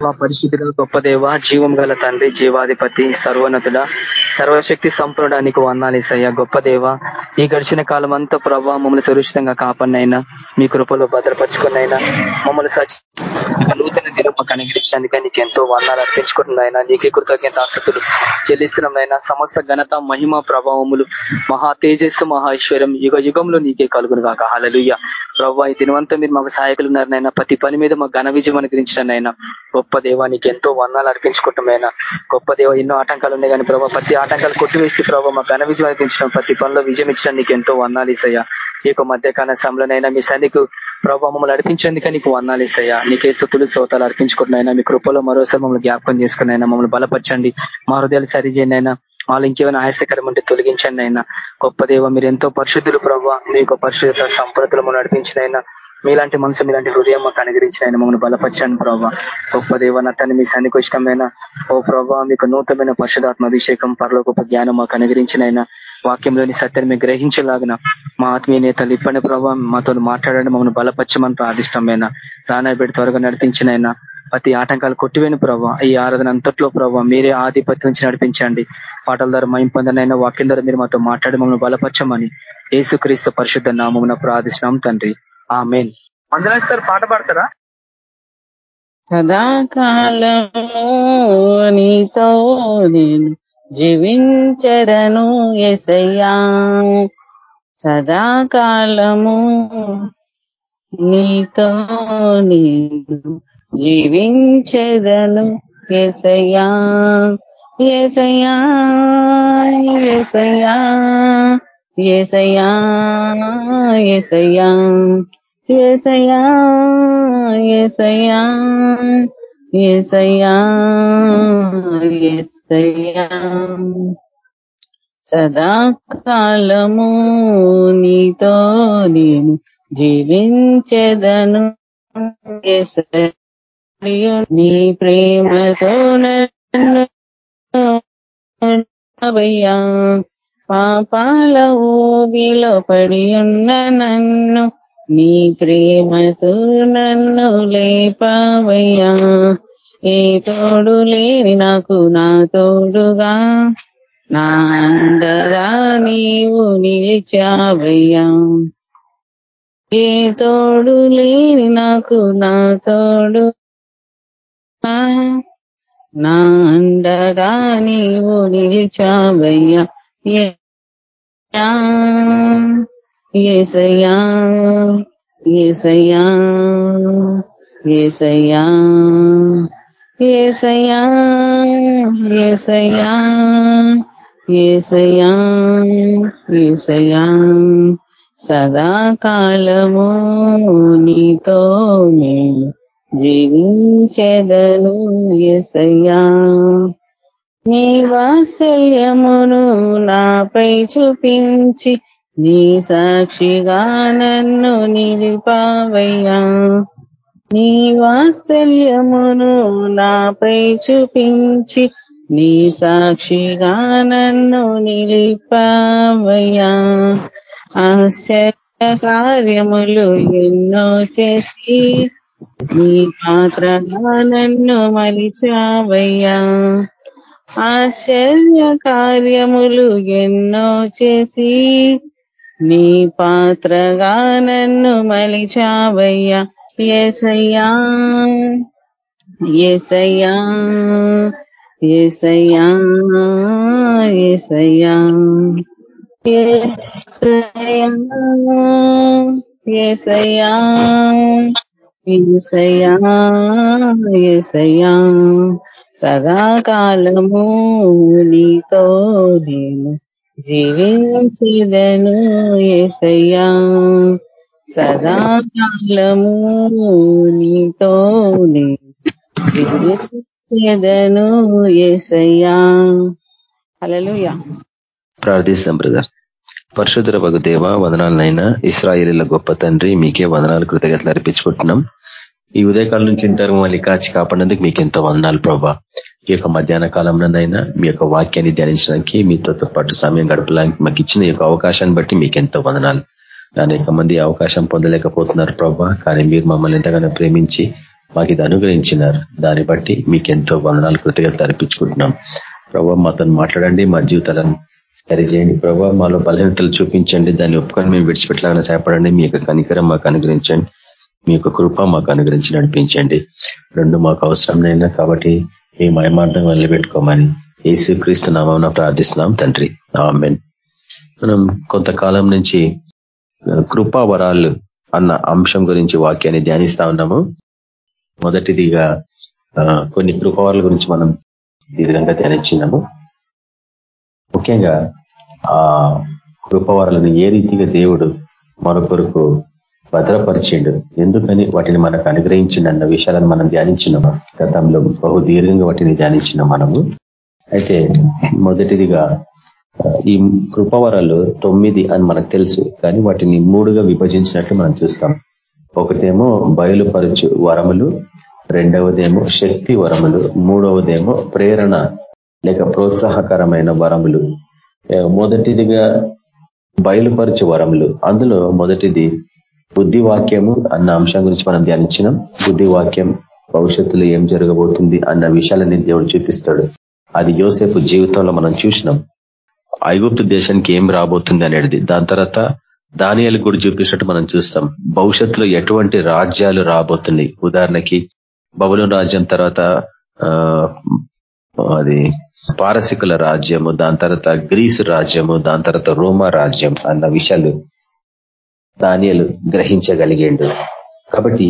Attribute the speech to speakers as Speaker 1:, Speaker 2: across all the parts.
Speaker 1: మా గొప్ప దేవ జీవం గల తండ్రి జీవాధిపతి సర్వోన్నతుడ సర్వశక్తి సంపూర్ణానికి వందాలేసయ్యా గొప్ప దేవ ఈ గడిచిన కాలం అంతా ప్రభావ మమ్మల్ని సురక్షితంగా కాపాడినైనా మీ కృపలో భద్రపరుచుకున్నైనా మమ్మల్ని సచ్ ప్రతి దినం అనుగ్రహించడానికి నీకు ఎంతో వర్ణాలు అర్పించుకుంటున్నాయినా నీకే కృతజ్ఞత ఆసక్తులు చెల్లిస్తున్నాయినా సమస్త ఘనత మహిమ ప్రభావములు మహా తేజస్సు మహేశ్వరం యుగ యుగంలో నీకే కలుగును కాక హలలుయ్య ప్రభావ ఈ దినవంతా మీరు మాకు సహాయకులు ఉన్నారనైనా ప్రతి పని మీద మాకు ఘన విజయం అనుగ్రహించినైనా గొప్ప నీకు ఎంతో వర్ణాలు అర్పించుకుంటామైనా గొప్ప దేవ ఎన్నో ఆటంకాలు ఉన్నాయి కానీ ప్రభావ ప్రతి ఆటంకాలు కొట్టివేసి ప్రభావ మాకు ఘన విజయం అనిపించడం ప్రతి పనిలో విజయం ఇచ్చిన నీకు ఎంతో వర్ణాలు ఇస్తాయా ఈ యొక్క మధ్యకాల సమయంలోనైనా మీ సన్నికు ప్రభావ మమ్మల్ని నడిపించేందుకే నీకు వందాలు ఇస్తాయా నీకే స్థుతులు శ్రోతాలు అర్పించుకుంటున్నాయినా. మీ కృపలో మరోసారి మమ్మల్ని జ్ఞాపకం చేసుకున్నాయినా. మమ్మల్ని బలపరచండి. మా హృదయాలు సరిచేయండి అయినా. వాళ్ళు ఇంకేమైనా ఆయాసకరం ఉంటే తొలగించండి అయినా. గొప్ప దేవ మీరు ఎంతో పరిశుద్ధులు ప్రభావ మీ యొక్క పరిశుద్ధ సంపదలు మమ్మల్ని అయినా. మీలాంటి మనసు మీలాంటి హృదయం మాకు అనుగ్రహించిన ఆయన మమ్మల్ని బలపరచాను ప్రభావ గొప్ప దేవన తను మీ సన్నికి ఇష్టమైన ఓ ప్రభావ మీకు నూతనమైన పరిశుధాత్మ అభిషేకం పరలో గొప్ప జ్ఞానం మాకు అనుగ్రహించినైనా వాక్యంలోని సత్యాన్ని మేము గ్రహించలాగిన మా ఆత్మీయ నేతలు ఇప్పటి ప్రభావం మాతో మాట్లాడండి మమ్మల్ని బలపరచమని ప్రాదిష్టమైన రానాయబెడి త్వరగా నడిపించిన ప్రతి ఆటంకాలు కొట్టివేను ప్రభావ ఈ ఆరాధన అంతట్లో ప్రభావ మీరే ఆధిపత్యం నుంచి నడిపించండి. పాటల ద్వారా మైం పొందనైనా వాక్యం ద్వారా మీరు మాతో మాట్లాడి మమ్మల్ని బలపరచమని ఏసుక్రీస్తు పరిశుద్ధ నామమున ప్రార్థిస్తున్నాం తండ్రి. ఆ మెయిన్
Speaker 2: పాట పాడతారా?
Speaker 3: సదాకాలము నీతో నేను జీవించదను ఎసయ్యా సదాకాలము నీతో నేను జీవించదను ఎసయ్యా ఎసయ్యా ఎసయ్యా ఎసయ్యా ఎసయ్యా ఎసయ్యా ఎసయ్యా ఏసయ్యా ఏసయ్యా సదాకాలము నీతో నేను జీవించదను. నీ ప్రేమతో నన్ను పాపాల ఊబిలో పడి ఉన్న నన్ను నీ ప్రేమతో నన్ను లేపవయ్యా. ఏ తోడు లేని నాకు నా తోడుగా. నా అండగా నీవు నిలిచావయ్యా. ఏ తోడు లేని నాకు నా తోడు నా అండగా నీవు నిలిచావయ్యా. ఏసయ్యా ఏసయ్యా ఏసయ్యా ఏసయ్యా ఏసయ్యా ఏసయ్యా ఏసయ్యా సదాకాలము నీతో నేను జీవించెదను ఎసయ్యా నీ వాత్సల్యమును నాపై చూపించి నీ సాక్షిగా నన్ను నిలిపావయ్యా. నీ వాత్సల్యమును నాపై చూపించి నీ సాక్షిగా నన్ను నిలిపావయ్యా. ఆశ్చర్య కార్యములు ఎన్నో చేసి నీ పాత్రగా నన్ను మలిచావయ్యా. ఆశ్చర్య కార్యములు ఎన్నో చేసి నీ పాత్రగా నన్ను మలిచావయ్యా. ఏసయ్యా ఏసయ్యా ఏసయ్యా ఏసయ్యా ఏసయ్యా ఏసయ్యా ఏసయ్యా సదాకాలము నీతో నేను జీవించదను ఏసయ్యా. సదాకాలము నీతో జీవించదను ఏసయ్యా. అలలుయా
Speaker 4: ప్రార్థిస్తాం బ్రదర్. పరశుధర భగు దేవ వదనాలనైనా ఇస్రాయేలీల గొప్ప తండ్రి మీకే వదనాలు కృతజ్ఞతలు అర్పించుకుంటున్నాం. ఈ ఉదయకాలం నుంచి ఇంటారు మళ్ళీ కాచి కాపాడినందుకు మీకు ఎంతో వందనాలు ప్రభా. ఈ యొక్క మధ్యాహ్న కాలంలోనైనా మీ యొక్క వాక్యాన్ని ధ్యానించడానికి మీతో పాటు సమయం గడపడానికి మాకు ఇచ్చిన యొక్క అవకాశాన్ని బట్టి మీకు ఎంతో వందనాలు. అనేక మంది అవకాశం పొందలేకపోతున్నారు ప్రభా. కానీ మీరు మమ్మల్ని ఎంతగానో ప్రేమించి మాకు ఇది అనుగ్రహించినారు. దాన్ని బట్టి మీకు ఎంతో వందనాలు కృతజ్ఞతలు అర్పించుకుంటున్నాం. ప్రభావ మాతో మాట్లాడండి మా జీవితాలను సరిచేయండి. ప్రభావ మాలో బలహీనతలు చూపించండి. దాన్ని ఒప్పుకొని మేము విడిచిపెట్టలాగా సహాయపడండి. మీ యొక్క కనికరం మాకు అనుగ్రహించండి. మీ యొక్క కృప మాకు అనుగ్రహించి నడిపించండి. రెండు మాకు అవసరంనైనా కాబట్టి మీ మయమార్థం నిలబెట్టుకోమని ఏసు క్రీస్తు నామం ప్రార్థిస్తున్నాం తండ్రి. ఆమెన్. మనం కొంతకాలం నుంచి కృపావరాలు అన్న అంశం గురించి వాక్యాన్ని ధ్యానిస్తా ఉన్నాము. మొదటిదిగా కొన్ని కృపావరాల గురించి మనం దీర్ఘంగా ధ్యానించినాము. ముఖ్యంగా ఆ కృపవరాలను ఏ రీతిగా దేవుడు మన కొరకు భద్రపరిచిండు ఎందుకని వాటిని మనకు అనుగ్రహించిండు అన్న విషయాలను మనం ధ్యానించినాము. గతంలో బహు దీర్ఘంగా వాటిని ధ్యానించినాం మనము. అయితే మొదటిదిగా ఈ కృపవరాలు తొమ్మిది అని మనకు తెలుసు కానీ వాటిని మూడుగా విభజించినట్లు మనం చూస్తాం. ఒకటేమో బయలుపరచు వరములు రెండవదేమో శక్తి వరములు మూడవదేమో ప్రేరణ లేక ప్రోత్సాహకరమైన వరములు. మొదటిదిగా బయలుపరచు వరములు. అందులో మొదటిది బుద్ధి వాక్యము అన్న అంశం గురించి మనం ధ్యానించినాం. బుద్ధి వాక్యం భవిష్యత్తులో ఏం జరగబోతుంది అన్న విషయాలని దేవుడు చూపిస్తాడు. అది యోసేపు జీవితంలో మనం చూసినాం. ఐగుప్తు దేశానికి ఏం రాబోతుంది అనేది. దాని తర్వాత దానియాలు కూడా చూపించినట్టు మనం చూస్తాం. భవిష్యత్తులో ఎటువంటి రాజ్యాలు రాబోతున్నాయి? ఉదాహరణకి బబులు రాజ్యం తర్వాత అది పారసికుల రాజ్యము దాని తర్వాత గ్రీసు రాజ్యము దాని తర్వాత రోమా రాజ్యం అన్న విషయాలు దానియలు గ్రహించగలిగేండు. కాబట్టి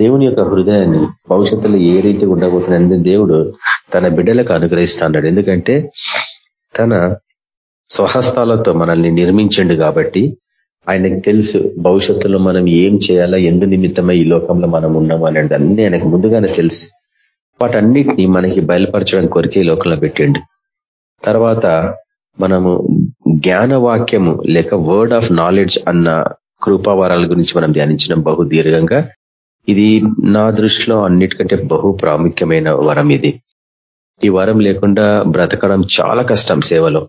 Speaker 4: దేవుని యొక్క హృదయాన్ని భవిష్యత్తులో ఏ రీతి ఉండబోతున్నది దేవుడు తన బిడ్డలకు అనుగ్రహిస్తాడు ఎందుకంటే తన స్వహస్తాలతో మనల్ని నిర్మించండు కాబట్టి ఆయనకు తెలుసు భవిష్యత్తులో మనం ఏం చేయాలా ఎందు నిమిత్తమై ఈ లోకంలో మనం ఉన్నాం అనేది అన్ని ఆయనకు ముందుగానే తెలుసు. వాటన్నిటినీ మనకి బయలుపరచడానికి కొరికే లోకంలో పెట్టిండు. తర్వాత మనము జ్ఞానవాక్యము లేక వర్డ్ ఆఫ్ నాలెడ్జ్ అన్న కృపావరాల గురించి మనం ధ్యానించడం బహు దీర్ఘంగా ఇది నా దృష్టిలో అన్నిటికంటే బహు ప్రాముఖ్యమైన వరం ఇది. ఈ వరం లేకుండా బ్రతకడం చాలా కష్టం సేవలో.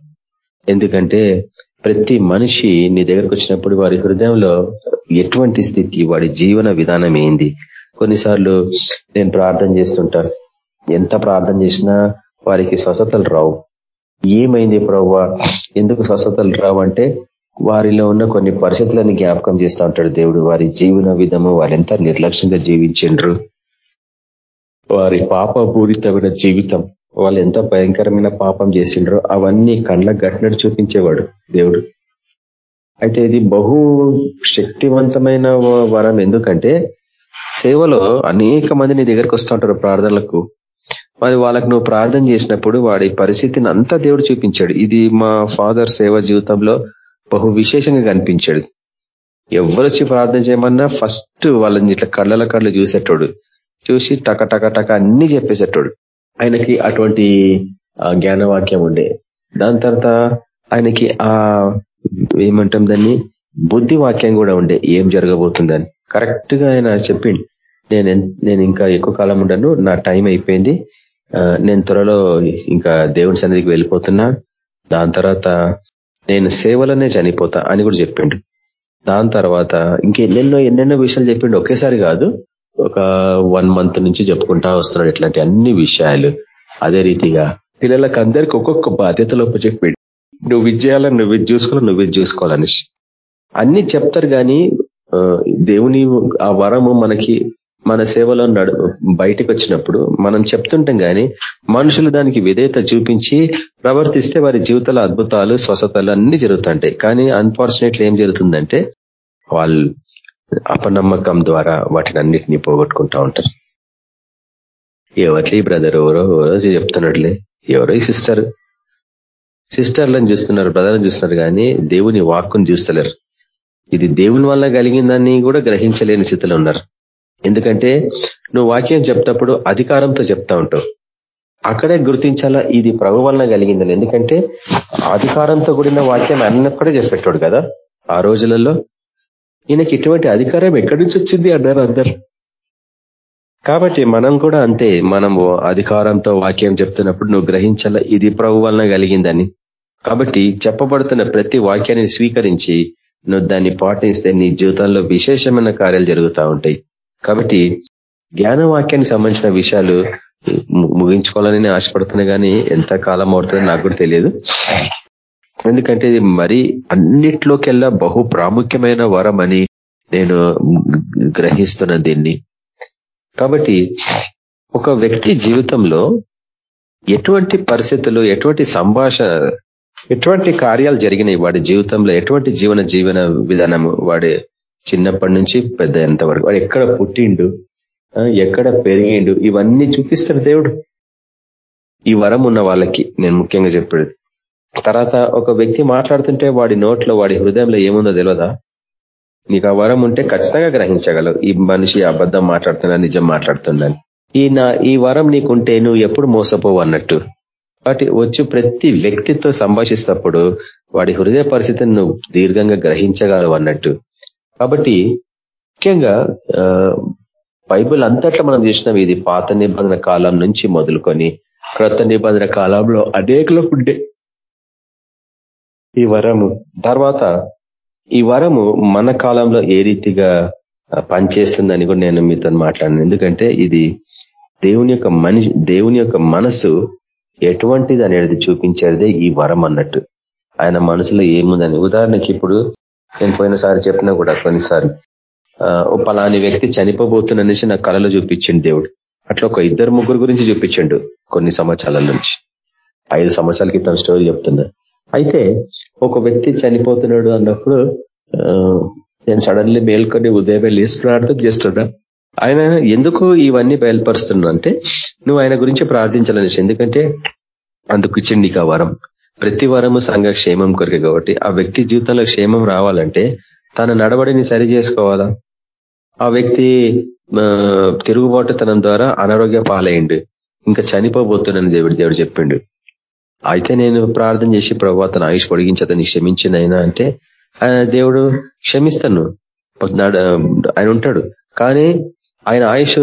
Speaker 4: ఎందుకంటే ప్రతి మనిషి నీ దగ్గరకు వచ్చినప్పుడు వారి హృదయంలో ఎటువంటి స్థితి వాడి జీవన విధానం ఏంది? కొన్నిసార్లు నేను ప్రార్థన చేస్తుంటా. ఎంత ప్రార్థన చేసినా వారికి స్వస్థతలు రావు. ఏమైంది ప్రవ్వా? ఎందుకు స్వస్థతలు రావు అంటే వారిలో ఉన్న కొన్ని పరిస్థితులను జ్ఞాపకం చేస్తూ ఉంటాడు దేవుడు. వారి జీవన విధము వారెంత నిర్లక్ష్యంగా జీవించిండ్రు. వారి పాపపూరితమైన జీవితం వాళ్ళు ఎంత భయంకరమైన పాపం చేసిండ్రో అవన్నీ కండ్లకు గట్టినట్టు చూపించేవాడు దేవుడు. అయితే ఇది బహు శక్తివంతమైన వరం ఎందుకంటే సేవలో అనేక మంది నీ దగ్గరకు వస్తూ ఉంటారు ప్రార్థనలకు. మరి వాళ్ళకు నువ్వు ప్రార్థన చేసినప్పుడు వాడి పరిస్థితిని అంతా దేవుడు చూపించాడు. ఇది మా ఫాదర్ సేవ జీవితంలో బహు విశేషంగా కనిపించాడు. ఎవరు వచ్చి ప్రార్థన చేయమన్నా ఫస్ట్ వాళ్ళని ఇట్లా కళ్ళల కళ్ళు చూసేటోడు. చూసి టక టక టక అన్ని చెప్పేసేటోడు. ఆయనకి అటువంటి జ్ఞానవాక్యం ఉండే. దాని తర్వాత ఆయనకి ఆ ఏమంటాం దాన్ని? బుద్ధి వాక్యం కూడా ఉండే. ఏం జరగబోతుందని. కరెక్ట్గా ఆయన చెప్పిండు. నేను నేను ఇంకా ఎక్కువ కాలం ఉండను. నా టైం అయిపోయింది. నేను త్వరలో ఇంకా దేవుని సన్నిధికి వెళ్ళిపోతున్నా. దాని తర్వాత నేను సేవలోనే చనిపోతా అని కూడా చెప్పిండు. దాని తర్వాత ఇంకెన్నెన్నో ఎన్నెన్నో విషయాలు చెప్పిండు. ఒకేసారి కాదు. ఒక వన్ మంత్ నుంచి చెప్పుకుంటా వస్తున్నాడు ఇట్లాంటి అన్ని విషయాలు. అదే రీతిగా పిల్లలకు అందరికి ఒక్కొక్క బాధ్యతలో చెప్పి నువ్వు విజయాలని నువ్వు ఇది చూసుకోవాలి నువ్వు ఇది చూసుకోవాలని. అన్ని చెప్తారు కానీ దేవుని ఆ వరము మనకి మన సేవలో నడు బయటకు వచ్చినప్పుడు మనం చెప్తుంటాం కానీ మనుషులు దానికి విధేయత చూపించి ప్రవర్తిస్తే వారి జీవితాల అద్భుతాలు స్వస్థతలు అన్ని జరుగుతుంటాయి. కానీ అన్ఫార్చునేట్లీ ఏం జరుగుతుందంటే వాళ్ళు అపనమ్మకం ద్వారా వాటిని అన్నిటినీ పోగొట్టుకుంటా ఉంటారు. ఎవరి బ్రదర్ ఎవరో ఎవరో చెప్తున్నట్లే ఎవరో ఈ సిస్టర్ సిస్టర్లను చూస్తున్నారు బ్రదర్ని చూస్తున్నారు కానీ దేవుని వాక్కుని చూస్తలేరు. ఇది దేవుని వల్ల కలిగిందని కూడా గ్రహించలేని స్థితిలో ఉన్నారు. ఎందుకంటే నువ్వు వాక్యం చెప్తప్పుడు అధికారంతో చెప్తా ఉంటావు. అక్కడే గుర్తించాలా ఇది ప్రభు వలన కలిగిందని? ఎందుకంటే అధికారంతో కూడిన వాక్యం అన్నప్పుడే చెప్పేటోడు కదా. ఆ రోజులలో ఈయనకి ఇటువంటి అధికారం ఎక్కడి నుంచి వచ్చింది అన్నారు అందరు. కాబట్టి మనం కూడా అంతే మనము అధికారంతో వాక్యం చెప్తున్నప్పుడు నువ్వు గ్రహించాల? ఇది ప్రభు వలన కలిగిందని. కాబట్టి చెప్పబడుతున్న ప్రతి వాక్యాన్ని స్వీకరించి నువ్వు దాన్ని పాటిస్తే నీ జీవితంలో విశేషమైన కార్యాలు జరుగుతూ ఉంటాయి. కాబట్టి జ్ఞానవాక్యానికి సంబంధించిన విషయాలు ముగించుకోవాలని ఆశపడుతున్నా కానీ ఎంత కాలం అవుతుందో నాకు కూడా తెలియదు. ఎందుకంటే ఇది మరీ అన్నిట్లోకెల్లా బహు ప్రాముఖ్యమైన వరం అని నేను గ్రహిస్తున్న దీన్ని. కాబట్టి ఒక వ్యక్తి జీవితంలో ఎటువంటి పరిస్థితులు ఎటువంటి సంభాషణ ఎటువంటి కార్యాలు జరిగినాయి వాడి జీవితంలో ఎటువంటి జీవన జీవన విధానము వాడి చిన్నప్పటి నుంచి పెద్ద ఎంతవరకు వాడు ఎక్కడ పుట్టిండు? ఎక్కడ పెరిగిండు? ఇవన్నీ చూపిస్తాడు దేవుడు. ఈ వరం ఉన్న వాళ్ళకి నేను ముఖ్యంగా చెప్పేది. తర్వాత ఒక వ్యక్తి మాట్లాడుతుంటే వాడి నోట్లో వాడి హృదయంలో ఏముందో తెలియదా నీకు ఆ వరం ఉంటే ఖచ్చితంగా గ్రహించగలవు. ఈ మనిషి అబద్ధం మాట్లాడుతున్నా నిజం మాట్లాడుతున్నాను ఈ నా ఈ వరం నీకుంటే నువ్వు ఎప్పుడు మోసపోవు అన్నట్టు. వాటి వచ్చి ప్రతి వ్యక్తితో సంభాషిస్తప్పుడు వాడి హృదయ పరిస్థితిని నువ్వు దీర్ఘంగా గ్రహించగలవు అన్నట్టు. కాబట్టి ముఖ్యంగా బైబుల్ అంతట్లో మనం చూసినాం ఇది పాత నిబంధన కాలం నుంచి మొదలుకొని క్రొత్త నిబంధన కాలంలో అనేకలకు ఉండే ఈ వరము. తర్వాత ఈ వరము మన కాలంలో ఏ రీతిగా పనిచేస్తుందని కూడా నేను మీతో మాట్లాడాను. ఎందుకంటే ఇది దేవుని యొక్క మనిషి దేవుని యొక్క మనసు ఎటువంటిది అనేది చూపించేదే ఈ వరం అన్నట్టు. ఆయన మనసులో ఏముందని. ఉదాహరణకి ఇప్పుడు నేను పోయినసారి చెప్పినా కూడా కొన్నిసార్లు పలాని వ్యక్తి చనిపోబోతున్ననేసి నా కళలో చూపించిండు దేవుడు. అట్లా ఒక ఇద్దరు ముగ్గురు గురించి చూపించిండు కొన్ని సంవత్సరాల నుంచి. ఐదు సంవత్సరాల క్రితం స్టోరీ చెప్తున్నా. అయితే ఒక వ్యక్తి చనిపోతున్నాడు అన్నప్పుడు నేను సడన్లీ మేల్కొని ఉదయమే లేసి ప్రార్థన చేస్తున్నా. ఆయన ఎందుకు ఇవన్నీ బయలుపరుస్తున్నా అంటే నువ్వు ఆయన గురించి ప్రార్థించాలనేసి ఎందుకంటే అందుకు ఇచ్చింది నీకు ఆ వరం. ప్రతి వరము సంఘ క్షేమం కొరికే కాబట్టి ఆ వ్యక్తి జీవితంలో క్షేమం రావాలంటే తన నడవడిని సరి చేసుకోవాలా? ఆ వ్యక్తి తిరుగుబాటుతనం ద్వారా అనారోగ్య పాలైండు. ఇంకా చనిపోబోతున్నాను దేవుడు దేవుడు చెప్పిండు. అయితే నేను ప్రార్థన చేసి ప్రభావ తన ఆయుష్ అతన్ని క్షమించినైనా అంటే దేవుడు క్షమిస్తాను. ఆయన ఉంటాడు. కానీ ఆయన ఆయుష్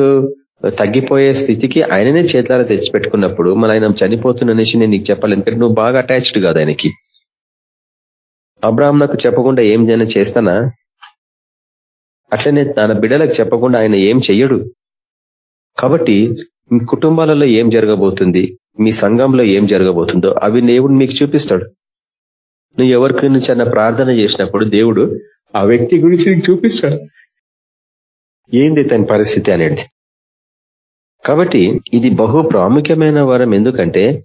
Speaker 4: తగ్గిపోయే స్థితికి ఆయననే చేతులారా తెచ్చిపెట్టుకున్నప్పుడు మన ఆయన చనిపోతున్ననేసి నేను నీకు చెప్పాలి ఎందుకంటే నువ్వు బాగా అటాచ్డ్ కాదు ఆయనకి. అబ్రాహ్మ నాకు చెప్పకుండా ఏం జన చేస్తానా? అట్లనే తన బిడ్డలకు చెప్పకుండా ఆయన ఏం చెయ్యడు. కాబట్టి కుటుంబాలలో ఏం జరగబోతుంది? మీ సంఘంలో ఏం జరగబోతుందో అవి దేవుడు మీకు చూపిస్తాడు. నువ్వు ఎవరికి నుంచి అన్న ప్రార్థన చేసినప్పుడు దేవుడు ఆ వ్యక్తి గురించి నీకు చూపిస్తాడు. ఏంది తన పరిస్థితి అనేది? కాబట్టి ఇది బహు ప్రాముఖ్యమైన వరం. ఎందుకంటే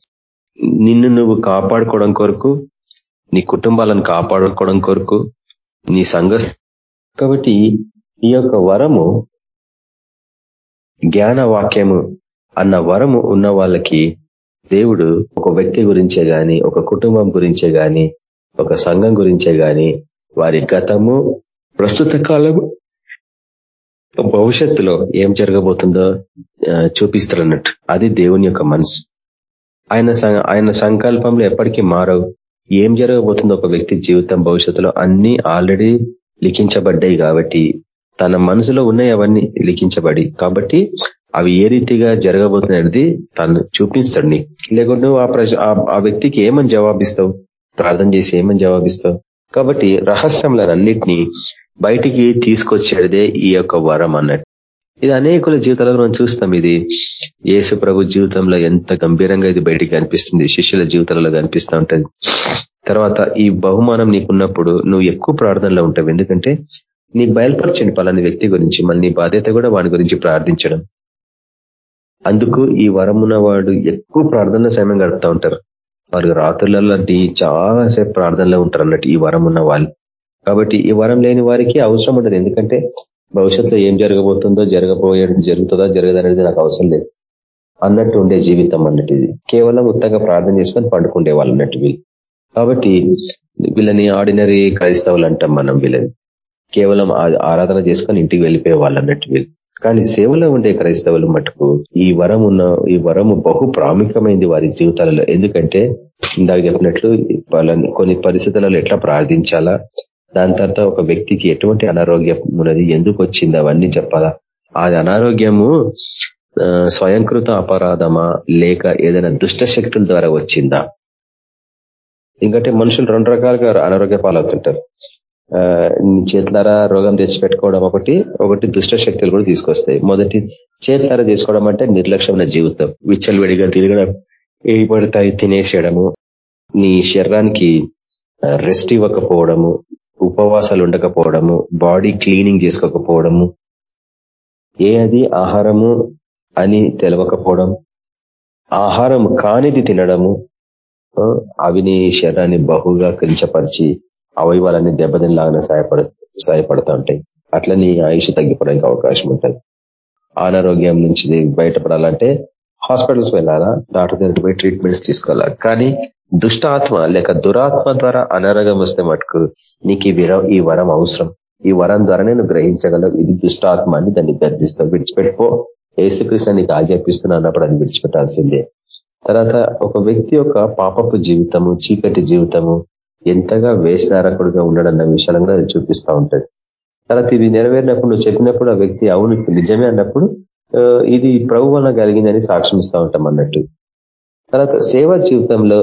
Speaker 4: నిన్ను నువ్వు కాపాడుకోవడం కొరకు నీ కుటుంబాలను కాపాడుకోవడం కొరకు నీ సంఘ కాబట్టి ఈ యొక్క వరము జ్ఞాన వాక్యము అన్న వరము ఉన్న వాళ్ళకి దేవుడు ఒక వ్యక్తి గురించే గాని ఒక కుటుంబం గురించే గాని ఒక సంఘం గురించే గాని వారి గతము ప్రస్తుత కాలము భవిష్యత్తులో ఏం జరగబోతుందో చూపిస్తారన్నట్టు అది దేవుని యొక్క మనసు. ఆయన ఆయన సంకల్పంలో ఎప్పటికీ మారవు. ఏం జరగబోతుందో ఒక వ్యక్తి జీవితం భవిష్యత్తులో అన్ని ఆల్రెడీ లిఖించబడ్డాయి కాబట్టి తన మనసులో ఉన్నాయి అవన్నీ లిఖించబడి కాబట్టి అవి ఏ రీతిగా జరగబోతున్నది తను చూపిస్తాడు నీ లేకుంటే నువ్వు ఆ వ్యక్తికి ఏమని జవాబిస్తావు? ప్రార్థన చేసి ఏమని జవాబిస్తావు? కాబట్టి రహస్యంలన్నింటినీ బయటికి తీసుకొచ్చేదే ఈ యొక్క వరం అన్నట్టు. ఇది అనేకుల జీవితాలలో మనం చూస్తాం ఇది. యేసు ప్రభు జీవితంలో ఎంత గంభీరంగా ఇది బయటికి కనిపిస్తుంది శిష్యుల జీవితాలలో కనిపిస్తూ ఉంటుంది. తర్వాత ఈ బహుమానం నీకున్నప్పుడు నువ్వు ఎక్కువ ప్రార్థనలో ఉంటావు. ఎందుకంటే నీ బయలుపరచండి పలాని వ్యక్తి గురించి మళ్ళీ బాధ్యత కూడా వాడి గురించి ప్రార్థించడం. అందుకు ఈ వరమున్న వాడు ఎక్కువ ప్రార్థన సమయం గడుపుతూ ఉంటారు. వారు రాత్రులలో చాలాసేపు ప్రార్థనలో ఉంటారు అన్నట్టు ఈ వరం ఉన్న వాళ్ళు. కాబట్టి ఈ వరం లేని వారికి అవసరం ఉండదు. ఎందుకంటే భవిష్యత్తులో ఏం జరగబోతుందో జరగబోయేది జరుగుతుందో జరగదనేది నాకు అవసరం లేదు. అన్నట్టు ఉండే జీవితం అన్నట్టు ఇది. కేవలం ఉత్తగా ప్రార్థన చేసుకొని పండుకుండే వాళ్ళు అన్నట్టు వీళ్ళు. కాబట్టి వీళ్ళని ఆర్డినరీ క్రైస్తవులు అంటాం మనం వీళ్ళని. కేవలం ఆరాధన చేసుకొని ఇంటికి వెళ్ళిపోయే వాళ్ళు అన్నట్టు వీళ్ళు. కానీ సేవలో ఉండే క్రైస్తవులు మటుకు ఈ వరం ఉన్న ఈ వరము బహు ప్రాముఖ్యమైంది వారి జీవితాలలో. ఎందుకంటే ఇందాక చెప్పినట్లు వాళ్ళని కొన్ని పరిస్థితులలో ఎట్లా ప్రార్థించాలా? దాని తర్వాత ఒక వ్యక్తికి ఎటువంటి అనారోగ్యం ఉన్నది? ఎందుకు వచ్చింది? అవన్నీ చెప్పాలా? ఆ అనారోగ్యము స్వయంకృత అపరాధమా? లేక ఏదైనా దుష్ట శక్తుల ద్వారా వచ్చిందా? ఎందుకంటే మనుషులు రెండు రకాలుగా అనారోగ్య పాలవుతుంటారు. చేతులారా రోగం తెచ్చిపెట్టుకోవడం ఒకటి ఒకటి దుష్ట శక్తులు కూడా తీసుకొస్తాయి. మొదటి చేతులారా తీసుకోవడం అంటే నిర్లక్ష్యమైన జీవితం. విచ్చలవిడిగా తిరగడం ఏ పడతాయి తినేసేయడము నీ శరీరానికి రెస్ట్ ఇవ్వకపోవడము ఉపవాసాలు ఉండకపోవడము బాడీ క్లీనింగ్ చేసుకోకపోవడము ఏ అది ఆహారము అని తెలవకపోవడం ఆహారం కానిది తినడము అవి నీ శరీరాన్ని బహుగా కించపరిచి అవయవాలన్నీ దెబ్బతినలాగానే సహాయపడ సహాయపడుతూ ఉంటాయి అట్లా నీ ఆయుష్ తగ్గిపోవడానికి అవకాశం ఉంటుంది. అనారోగ్యం నుంచి బయటపడాలంటే హాస్పిటల్స్ వెళ్ళాలా డాక్టర్ దగ్గరికి పోయి ట్రీట్మెంట్స్ తీసుకోవాలా. కానీ దుష్టాత్మ లేక దురాత్మ ద్వారా అనారోగ్యం వస్తే మటుకు నీకు ఈ విరం ఈ వరం అవసరం. ఈ వరం ద్వారానే నేను గ్రహించగలవు. ఇది దుష్టాత్మ అని దాన్ని గర్దిస్తావు విడిచిపెట్టుకో. ఏసుకృష్ణ నీకు ఆజ్ఞాపిస్తున్నా అన్నప్పుడు అది విడిచిపెట్టాల్సిందే. తర్వాత ఒక వ్యక్తి యొక్క పాపపు జీవితము చీకటి జీవితము ఎంతగా వేషధారకుడుగా ఉండడన్న విషయాలను కూడా అది చూపిస్తూ ఉంటది. తర్వాత ఇది నెరవేరినప్పుడు నువ్వు చెప్పినప్పుడు ఆ వ్యక్తి అవును నిజమే అన్నప్పుడు ఇది ప్రభు వల్ల కలిగిందని సాక్ష్యం ఉంటాం అన్నట్టు. తర్వాత సేవా జీవితంలో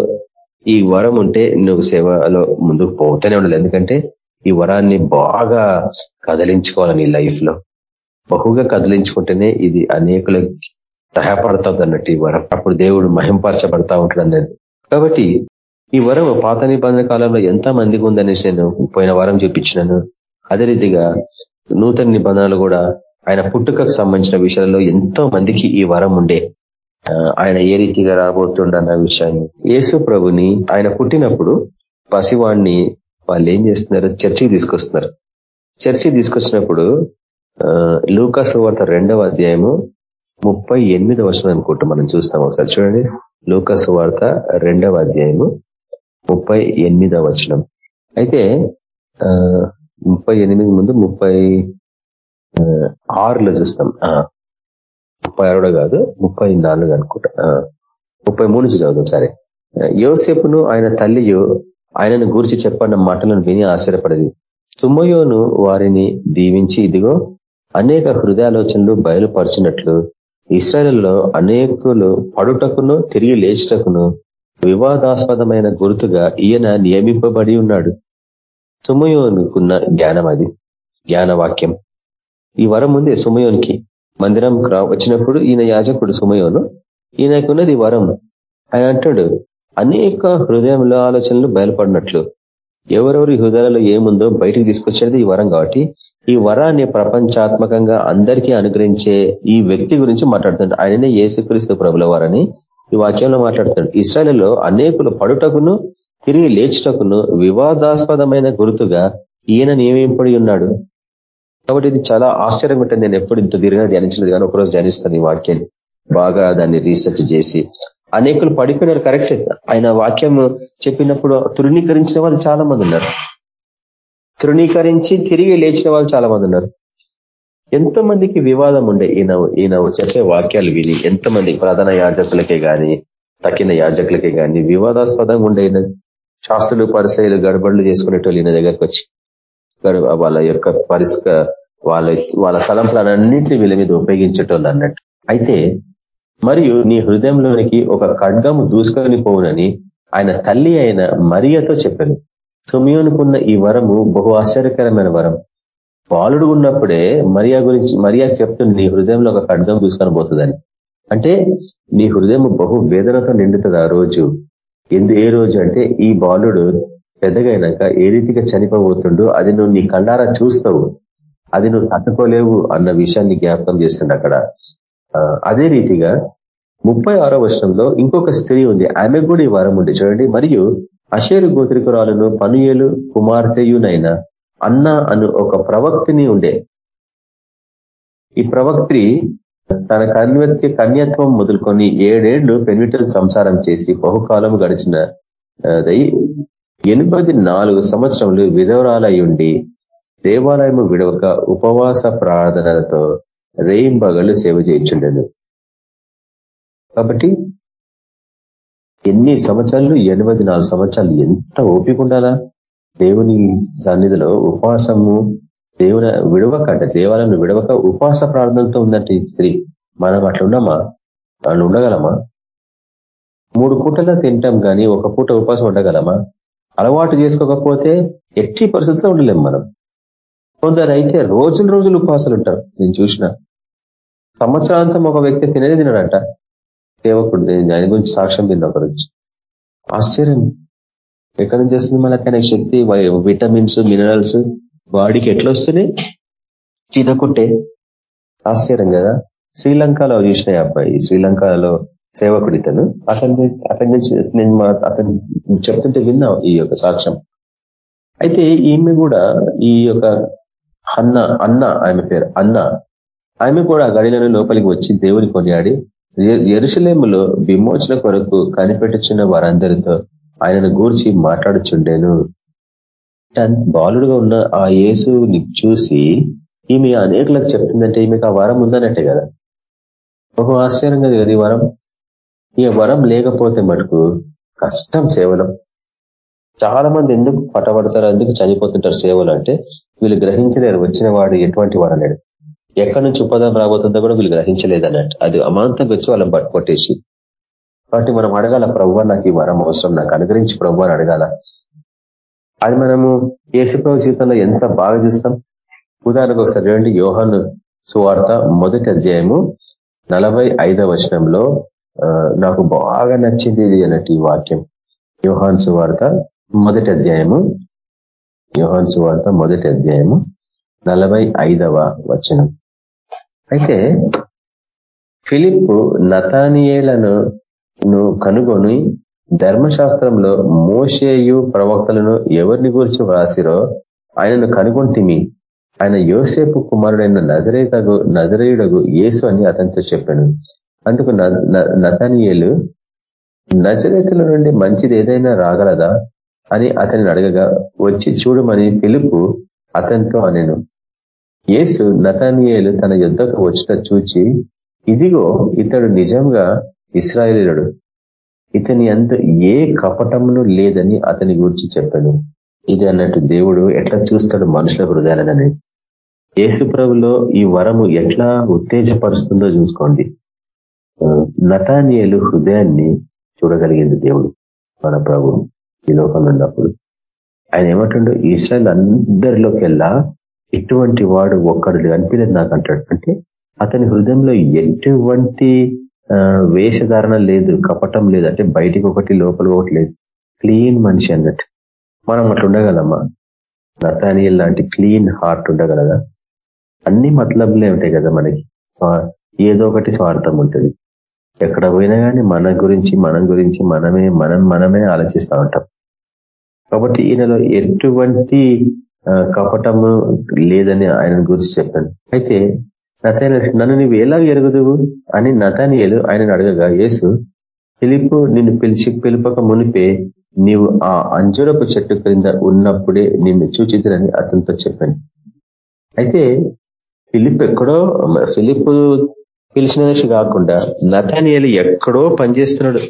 Speaker 4: ఈ వరం ఉంటే నువ్వు సేవలో ముందుకు పోతూనే ఉండాలి. ఎందుకంటే ఈ వరాన్ని బాగా కదిలించుకోవాలి నీ లైఫ్లో. బహుగా కదిలించుకుంటేనే ఇది అనేకులకు సహాయపడతావు అన్నట్టు ఈ వరం. అప్పుడు దేవుడు మహింపరచబడతా ఉంటాడు అన్నది కాబట్టి ఈ వరం పాత నిబంధన కాలంలో ఎంత మందికి ఉందనేసి నేను పోయిన వారం చూపించినాను. అదే రీతిగా నూతన నిబంధనలు కూడా ఆయన పుట్టుకకు సంబంధించిన విషయాలలో ఎంతో మందికి ఈ వరం ఉండే. ఆయన ఏ రీతిగా రాబోతుండన్న విషయాన్ని. యేసు ప్రభుని ఆయన పుట్టినప్పుడు పసివాణ్ణి వాళ్ళు ఏం చేస్తున్నారు? చర్చికి తీసుకొస్తున్నారు. చర్చికి తీసుకొచ్చినప్పుడు ఆ, లూకాసు వార్త రెండవ అధ్యాయము ముప్పై ఎనిమిది వర్షం అనుకుంటూ మనం చూస్తాం ఒకసారి. చూడండి. లూకాసు వార్త రెండవ అధ్యాయము ముప్పై ఎనిమిదవ వచనం. అయితే ఆ, ముప్పై ఎనిమిది ముందు ముప్పై ఆరులో చూస్తాం. ఆ, ముప్పై ఆరులో కాదు ముప్పై నాలుగు అనుకుంటా. ఆ, ముప్పై మూడు నుంచి చదువుతాం సరే. యోసేపును ఆయన తల్లియు ఆయనను గూర్చి చెప్పన్న మాటలను విని ఆశ్చర్యపడేది. తుమ్మయోను వారిని దీవించి ఇదిగో అనేక హృదయాలోచనలు బయలుపరిచినట్లు ఇస్రాయల్లో అనేకులు పడుటకును తిరిగి లేచుటకును వివాదాస్పదమైన గుర్తుగా ఈయన నియమింపబడి ఉన్నాడు. సుమయోనుకున్న జ్ఞానం అది. జ్ఞానవాక్యం. ఈ వరం ఉంది సుమయోనికి మందిరం రా- వచ్చినప్పుడు ఈయన యాజకుడు సుమయోను ఈయనకున్నది వరం. ఆయన అంటాడు అనేక హృదయంలో ఆలోచనలు బయలుపడినట్లు. ఎవరెవరి హృదయాలలో ఏముందో బయటికి తీసుకొచ్చేది ఈ వరం కాబట్టి ఈ వరాన్ని ప్రపంచాత్మకంగా అందరికీ అనుగ్రహించే ఈ వ్యక్తి గురించి మాట్లాడుతున్నాడు. ఆయననే యేసుక్రీస్తు ప్రభుల వారని ఈ వాక్యంలో మాట్లాడుతాడు ఇస్రాయల్లో అనేకులు పడుటకును తిరిగి లేచుటకును వివాదాస్పదమైన గుర్తుగా ఈయన నియమింపడి ఉన్నాడు. కాబట్టి ఇది చాలా ఆశ్చర్యంగా ఉంటుంది నేను ఎప్పుడు ఇంత దీర్ఘంగా ధ్యానించలేదు కానీ ఒకరోజు ధ్యానిస్తాను ఈ వాక్యాన్ని. బాగా దాన్ని రీసెర్చ్ చేసి. అనేకులు పడిపోయినారు కరెక్ట్. ఆయన వాక్యం చెప్పినప్పుడు తృణీకరించిన వాళ్ళు చాలా మంది ఉన్నారు. తృణీకరించి తిరిగి లేచిన వాళ్ళు చాలా మంది ఉన్నారు. ఎంతమందికి వివాదం ఉండే? ఈయన ఈయన చెప్పే వాక్యాలు విని ఎంతమంది ప్రధాన యాజకులకే కానీ తక్కిన యాజకులకే గాని వివాదాస్పదంగా ఉండే ఈయన శాస్త్రులు పరిశైలు గడబడులు చేసుకునేటోళ్ళు ఈయన దగ్గరకు వచ్చి వాళ్ళ యొక్క పరిస్క వాళ్ళ వాళ్ళ తలంపులన్నింటినీ వీళ్ళ మీద ఉపయోగించేటోళ్ళు అన్నట్టు. అయితే మరియు నీ హృదయంలోనికి ఒక ఖడ్గము దూసుకొని పోవునని ఆయన తల్లి అయిన మరియతో చెప్పాను సుమియోనుకున్న ఈ వరము బహు ఆశ్చర్యకరమైన వరం. బాలుడు ఉన్నప్పుడే మరియా గురించి మరియా చెప్తుంది నీ హృదయంలో ఒక ఖడ్గం దూసుకొని పోతుందని. అంటే నీ హృదయం బహు వేదనతో నిండుతుంది ఆ రోజు. ఎందు ఏ రోజు అంటే ఈ బాలుడు పెద్దగైనాక ఏ రీతిగా చనిపోబోతుండో అది నువ్వు నీ కళ్ళారా చూస్తావు. అది నువ్వు తట్టుకోలేవు అన్న విషయాన్ని జ్ఞాపకం చేస్తుంది అక్కడ. ఆ, అదే రీతిగా ముప్పై ఆరో వర్షంలో ఇంకొక స్త్రీ ఉంది. ఆమె కూడా ఈ వరం ఉంది. చూడండి. మరియు అషేరు గోత్రికురాలను పనుయేలు కుమార్తెయునైన అన్న అను ఒక ప్రవక్తిని ఉండే. ఈ ప్రవక్తి తన కన్యత్కి కన్యత్వం మొదలుకొని ఏడేళ్ళు పెన్విటల్ సంసారం చేసి బహుకాలం గడిచిన ఎనిమిది నాలుగు సంవత్సరములు విధవరాలయుండి దేవాలయము విడవక ఉపవాస ప్రార్థనలతో రేయింబగళ్ళు సేవ చేయించుండెను. కాబట్టి ఎన్ని సంవత్సరాలు ఎనిమిది నాలుగు సంవత్సరాలు ఎంత ఓపిక ఉండాలా? దేవుని సన్నిధిలో ఉపవాసము దేవుని విడవక అంటే దేవాలయం విడవక ఉపవాస ప్రార్థనతో ఉందంటే ఈ స్త్రీ. మనం అట్లా ఉన్నామా వాళ్ళు ఉండగలమా? మూడు పూటలా తింటాం కానీ ఒక పూట ఉపవాసం ఉండగలమా? అలవాటు చేసుకోకపోతే ఎట్టి పరిస్థితిలో ఉండలేం మనం. కొందరు అయితే రోజులు రోజులు ఉపవాసాలు ఉంటారు. నేను చూసిన. సంవత్సరాంతం ఒక వ్యక్తి తిననే తినడంట. సేవకుడు నేను దాని గురించి సాక్ష్యం తిన్న ఒక రోజు. ఆశ్చర్యం. ఎక్కడి నుంచి వస్తుంది మనకైనా శక్తి విటమిన్స్ మినరల్స్ బాడీకి ఎట్లా వస్తున్నాయి? తినకుంటే ఆశ్చర్యం కదా. శ్రీలంకలో చూసిన అబ్బాయి శ్రీలంకలో సేవకుడు ఇతను. అతని అతని నేను అతను చెప్తుంటే విన్నా ఈ యొక్క సాక్ష్యం. అయితే ఈమె కూడా ఈ యొక్క అన్న అన్న ఆమె పేరు అన్న. ఆమె కూడా గడిలను లోపలికి వచ్చి దేవుని కొనియాడి ఎరుసలేములో విమోచన కొరకు కనిపెట్టుచున్న వారందరితో ఆయనను గూర్చి మాట్లాడుచుండేను. బాలుడుగా ఉన్న ఆ యేసుని చూసి ఈమె అనేకులకు చెప్తుందంటే ఈమెకు ఆ వరం ఉందన్నట్టే కదా. ఒక ఆశ్చర్యంగా కదా ఈ వరం. ఈ వరం లేకపోతే మటుకు కష్టం సేవలం. చాలా మంది ఎందుకు పట్టబడతారు ఎందుకు చనిపోతుంటారు సేవలు అంటే వీళ్ళు గ్రహించలేరు వచ్చిన వాడు ఎటువంటి వాడు అన్నాడు ఎక్కడి నుంచి ఉపదం రాబోతుందో కూడా వీళ్ళు గ్రహించలేదు అన్నట్టు అది అమాంతంగా వచ్చి వాళ్ళని పట్టుకొట్టేసి కాబట్టి మనం అడగాల ప్రవ్వ నాకు ఈ వరం అవసరం. నాకు అనుగ్రహించి ప్రవ్వ అని అడగాల. అది మనము ఏసుప్రభు జీవితంలో ఎంత బాగా చూస్తాం? ఉదాహరణకు ఒకసారి చూడండి యోహాను సువార్త మొదటి అధ్యాయము నలభై ఐదవ వచనంలో నాకు బాగా నచ్చింది ఇది అన్నట్టు ఈ వాక్యం. యోహాన్ సువార్త మొదటి అధ్యాయము యోహాన్ సువార్త మొదటి అధ్యాయము నలభై ఐదవ వచనం. అయితే ఫిలిప్ నతానియేలను కనుగొని ధర్మశాస్త్రంలో మోషేయు ప్రవక్తలను ఎవరిని గురించి వ్రాసిరో ఆయనను కనుగొంటిమి. ఆయన యోసేపు కుమారుడైన నజరేతగు నజరేయుడగు యేసు అని అతనితో చెప్పాను. అందుకు నతనియేలు నజరేతుల నుండి మంచిది ఏదైనా రాగలదా అని అతనిని అడగగా వచ్చి చూడమని పిలుపు అతనితో అనేను. యేసు నతానియేలు తన యుద్ధకు వచ్చిన చూచి ఇదిగో ఇతడు నిజంగా ఇస్రాయేలుడు ఇతని అంత ఏ కపటమును లేదని అతని గురించి చెప్పాను ఇది అన్నట్టు దేవుడు ఎట్లా చూస్తాడు మనుషుల హృదయాలనని. యేసుప్రభులో ఈ వరము ఎట్లా ఉత్తేజపరుస్తుందో చూసుకోండి. నతానియలు హృదయాన్ని చూడగలిగింది దేవుడు మన ప్రభు ఈ లోకంలో ఉన్నప్పుడు. ఆయన ఏమంటుండో? ఇస్రాయల్ అందరిలోకెల్లా ఎటువంటి వాడు ఒక్కడు అనిపించలేదు నాకు అంటాడు. అంటే అతని హృదయంలో ఎటువంటి వేషధారణ లేదు కపటం లేదు అంటే బయటికి ఒకటి లోపల ఒకటి లేదు. క్లీన్ మనిషి అన్నట్టు. మనం అట్లా ఉండగలమ్మా నతానియల్ లాంటి క్లీన్ హార్ట్ ఉండగలదా? అన్ని మతలబులే ఉంటాయి కదా మనకి. ఏదో ఒకటి స్వార్థం ఉంటుంది. ఎక్కడ పోయినా కానీ మన గురించి మనం గురించి మనమే మనం మనమే ఆలోచిస్తూ ఉంటాం. కాబట్టి ఈయనలో ఎటువంటి కపటము లేదని ఆయన గురించి చెప్పాను. అయితే నతాన నన్ను నువ్వు ఎలా ఎరుగుదువు? అని నతానియలు ఆయనను అడగగా యేసు పిలుపు నిన్ను పిలిచి పిలుపక మునిపే నీవు ఆ అంజురపు చెట్టు క్రింద ఉన్నప్పుడే నిన్ను చూచితురని అతనితో చెప్పాను. అయితే ఫిలిప్ ఎక్కడో ఫిలిప్ పిలిచిన కాకుండా నతానియలు ఎక్కడో పనిచేస్తున్నాడు.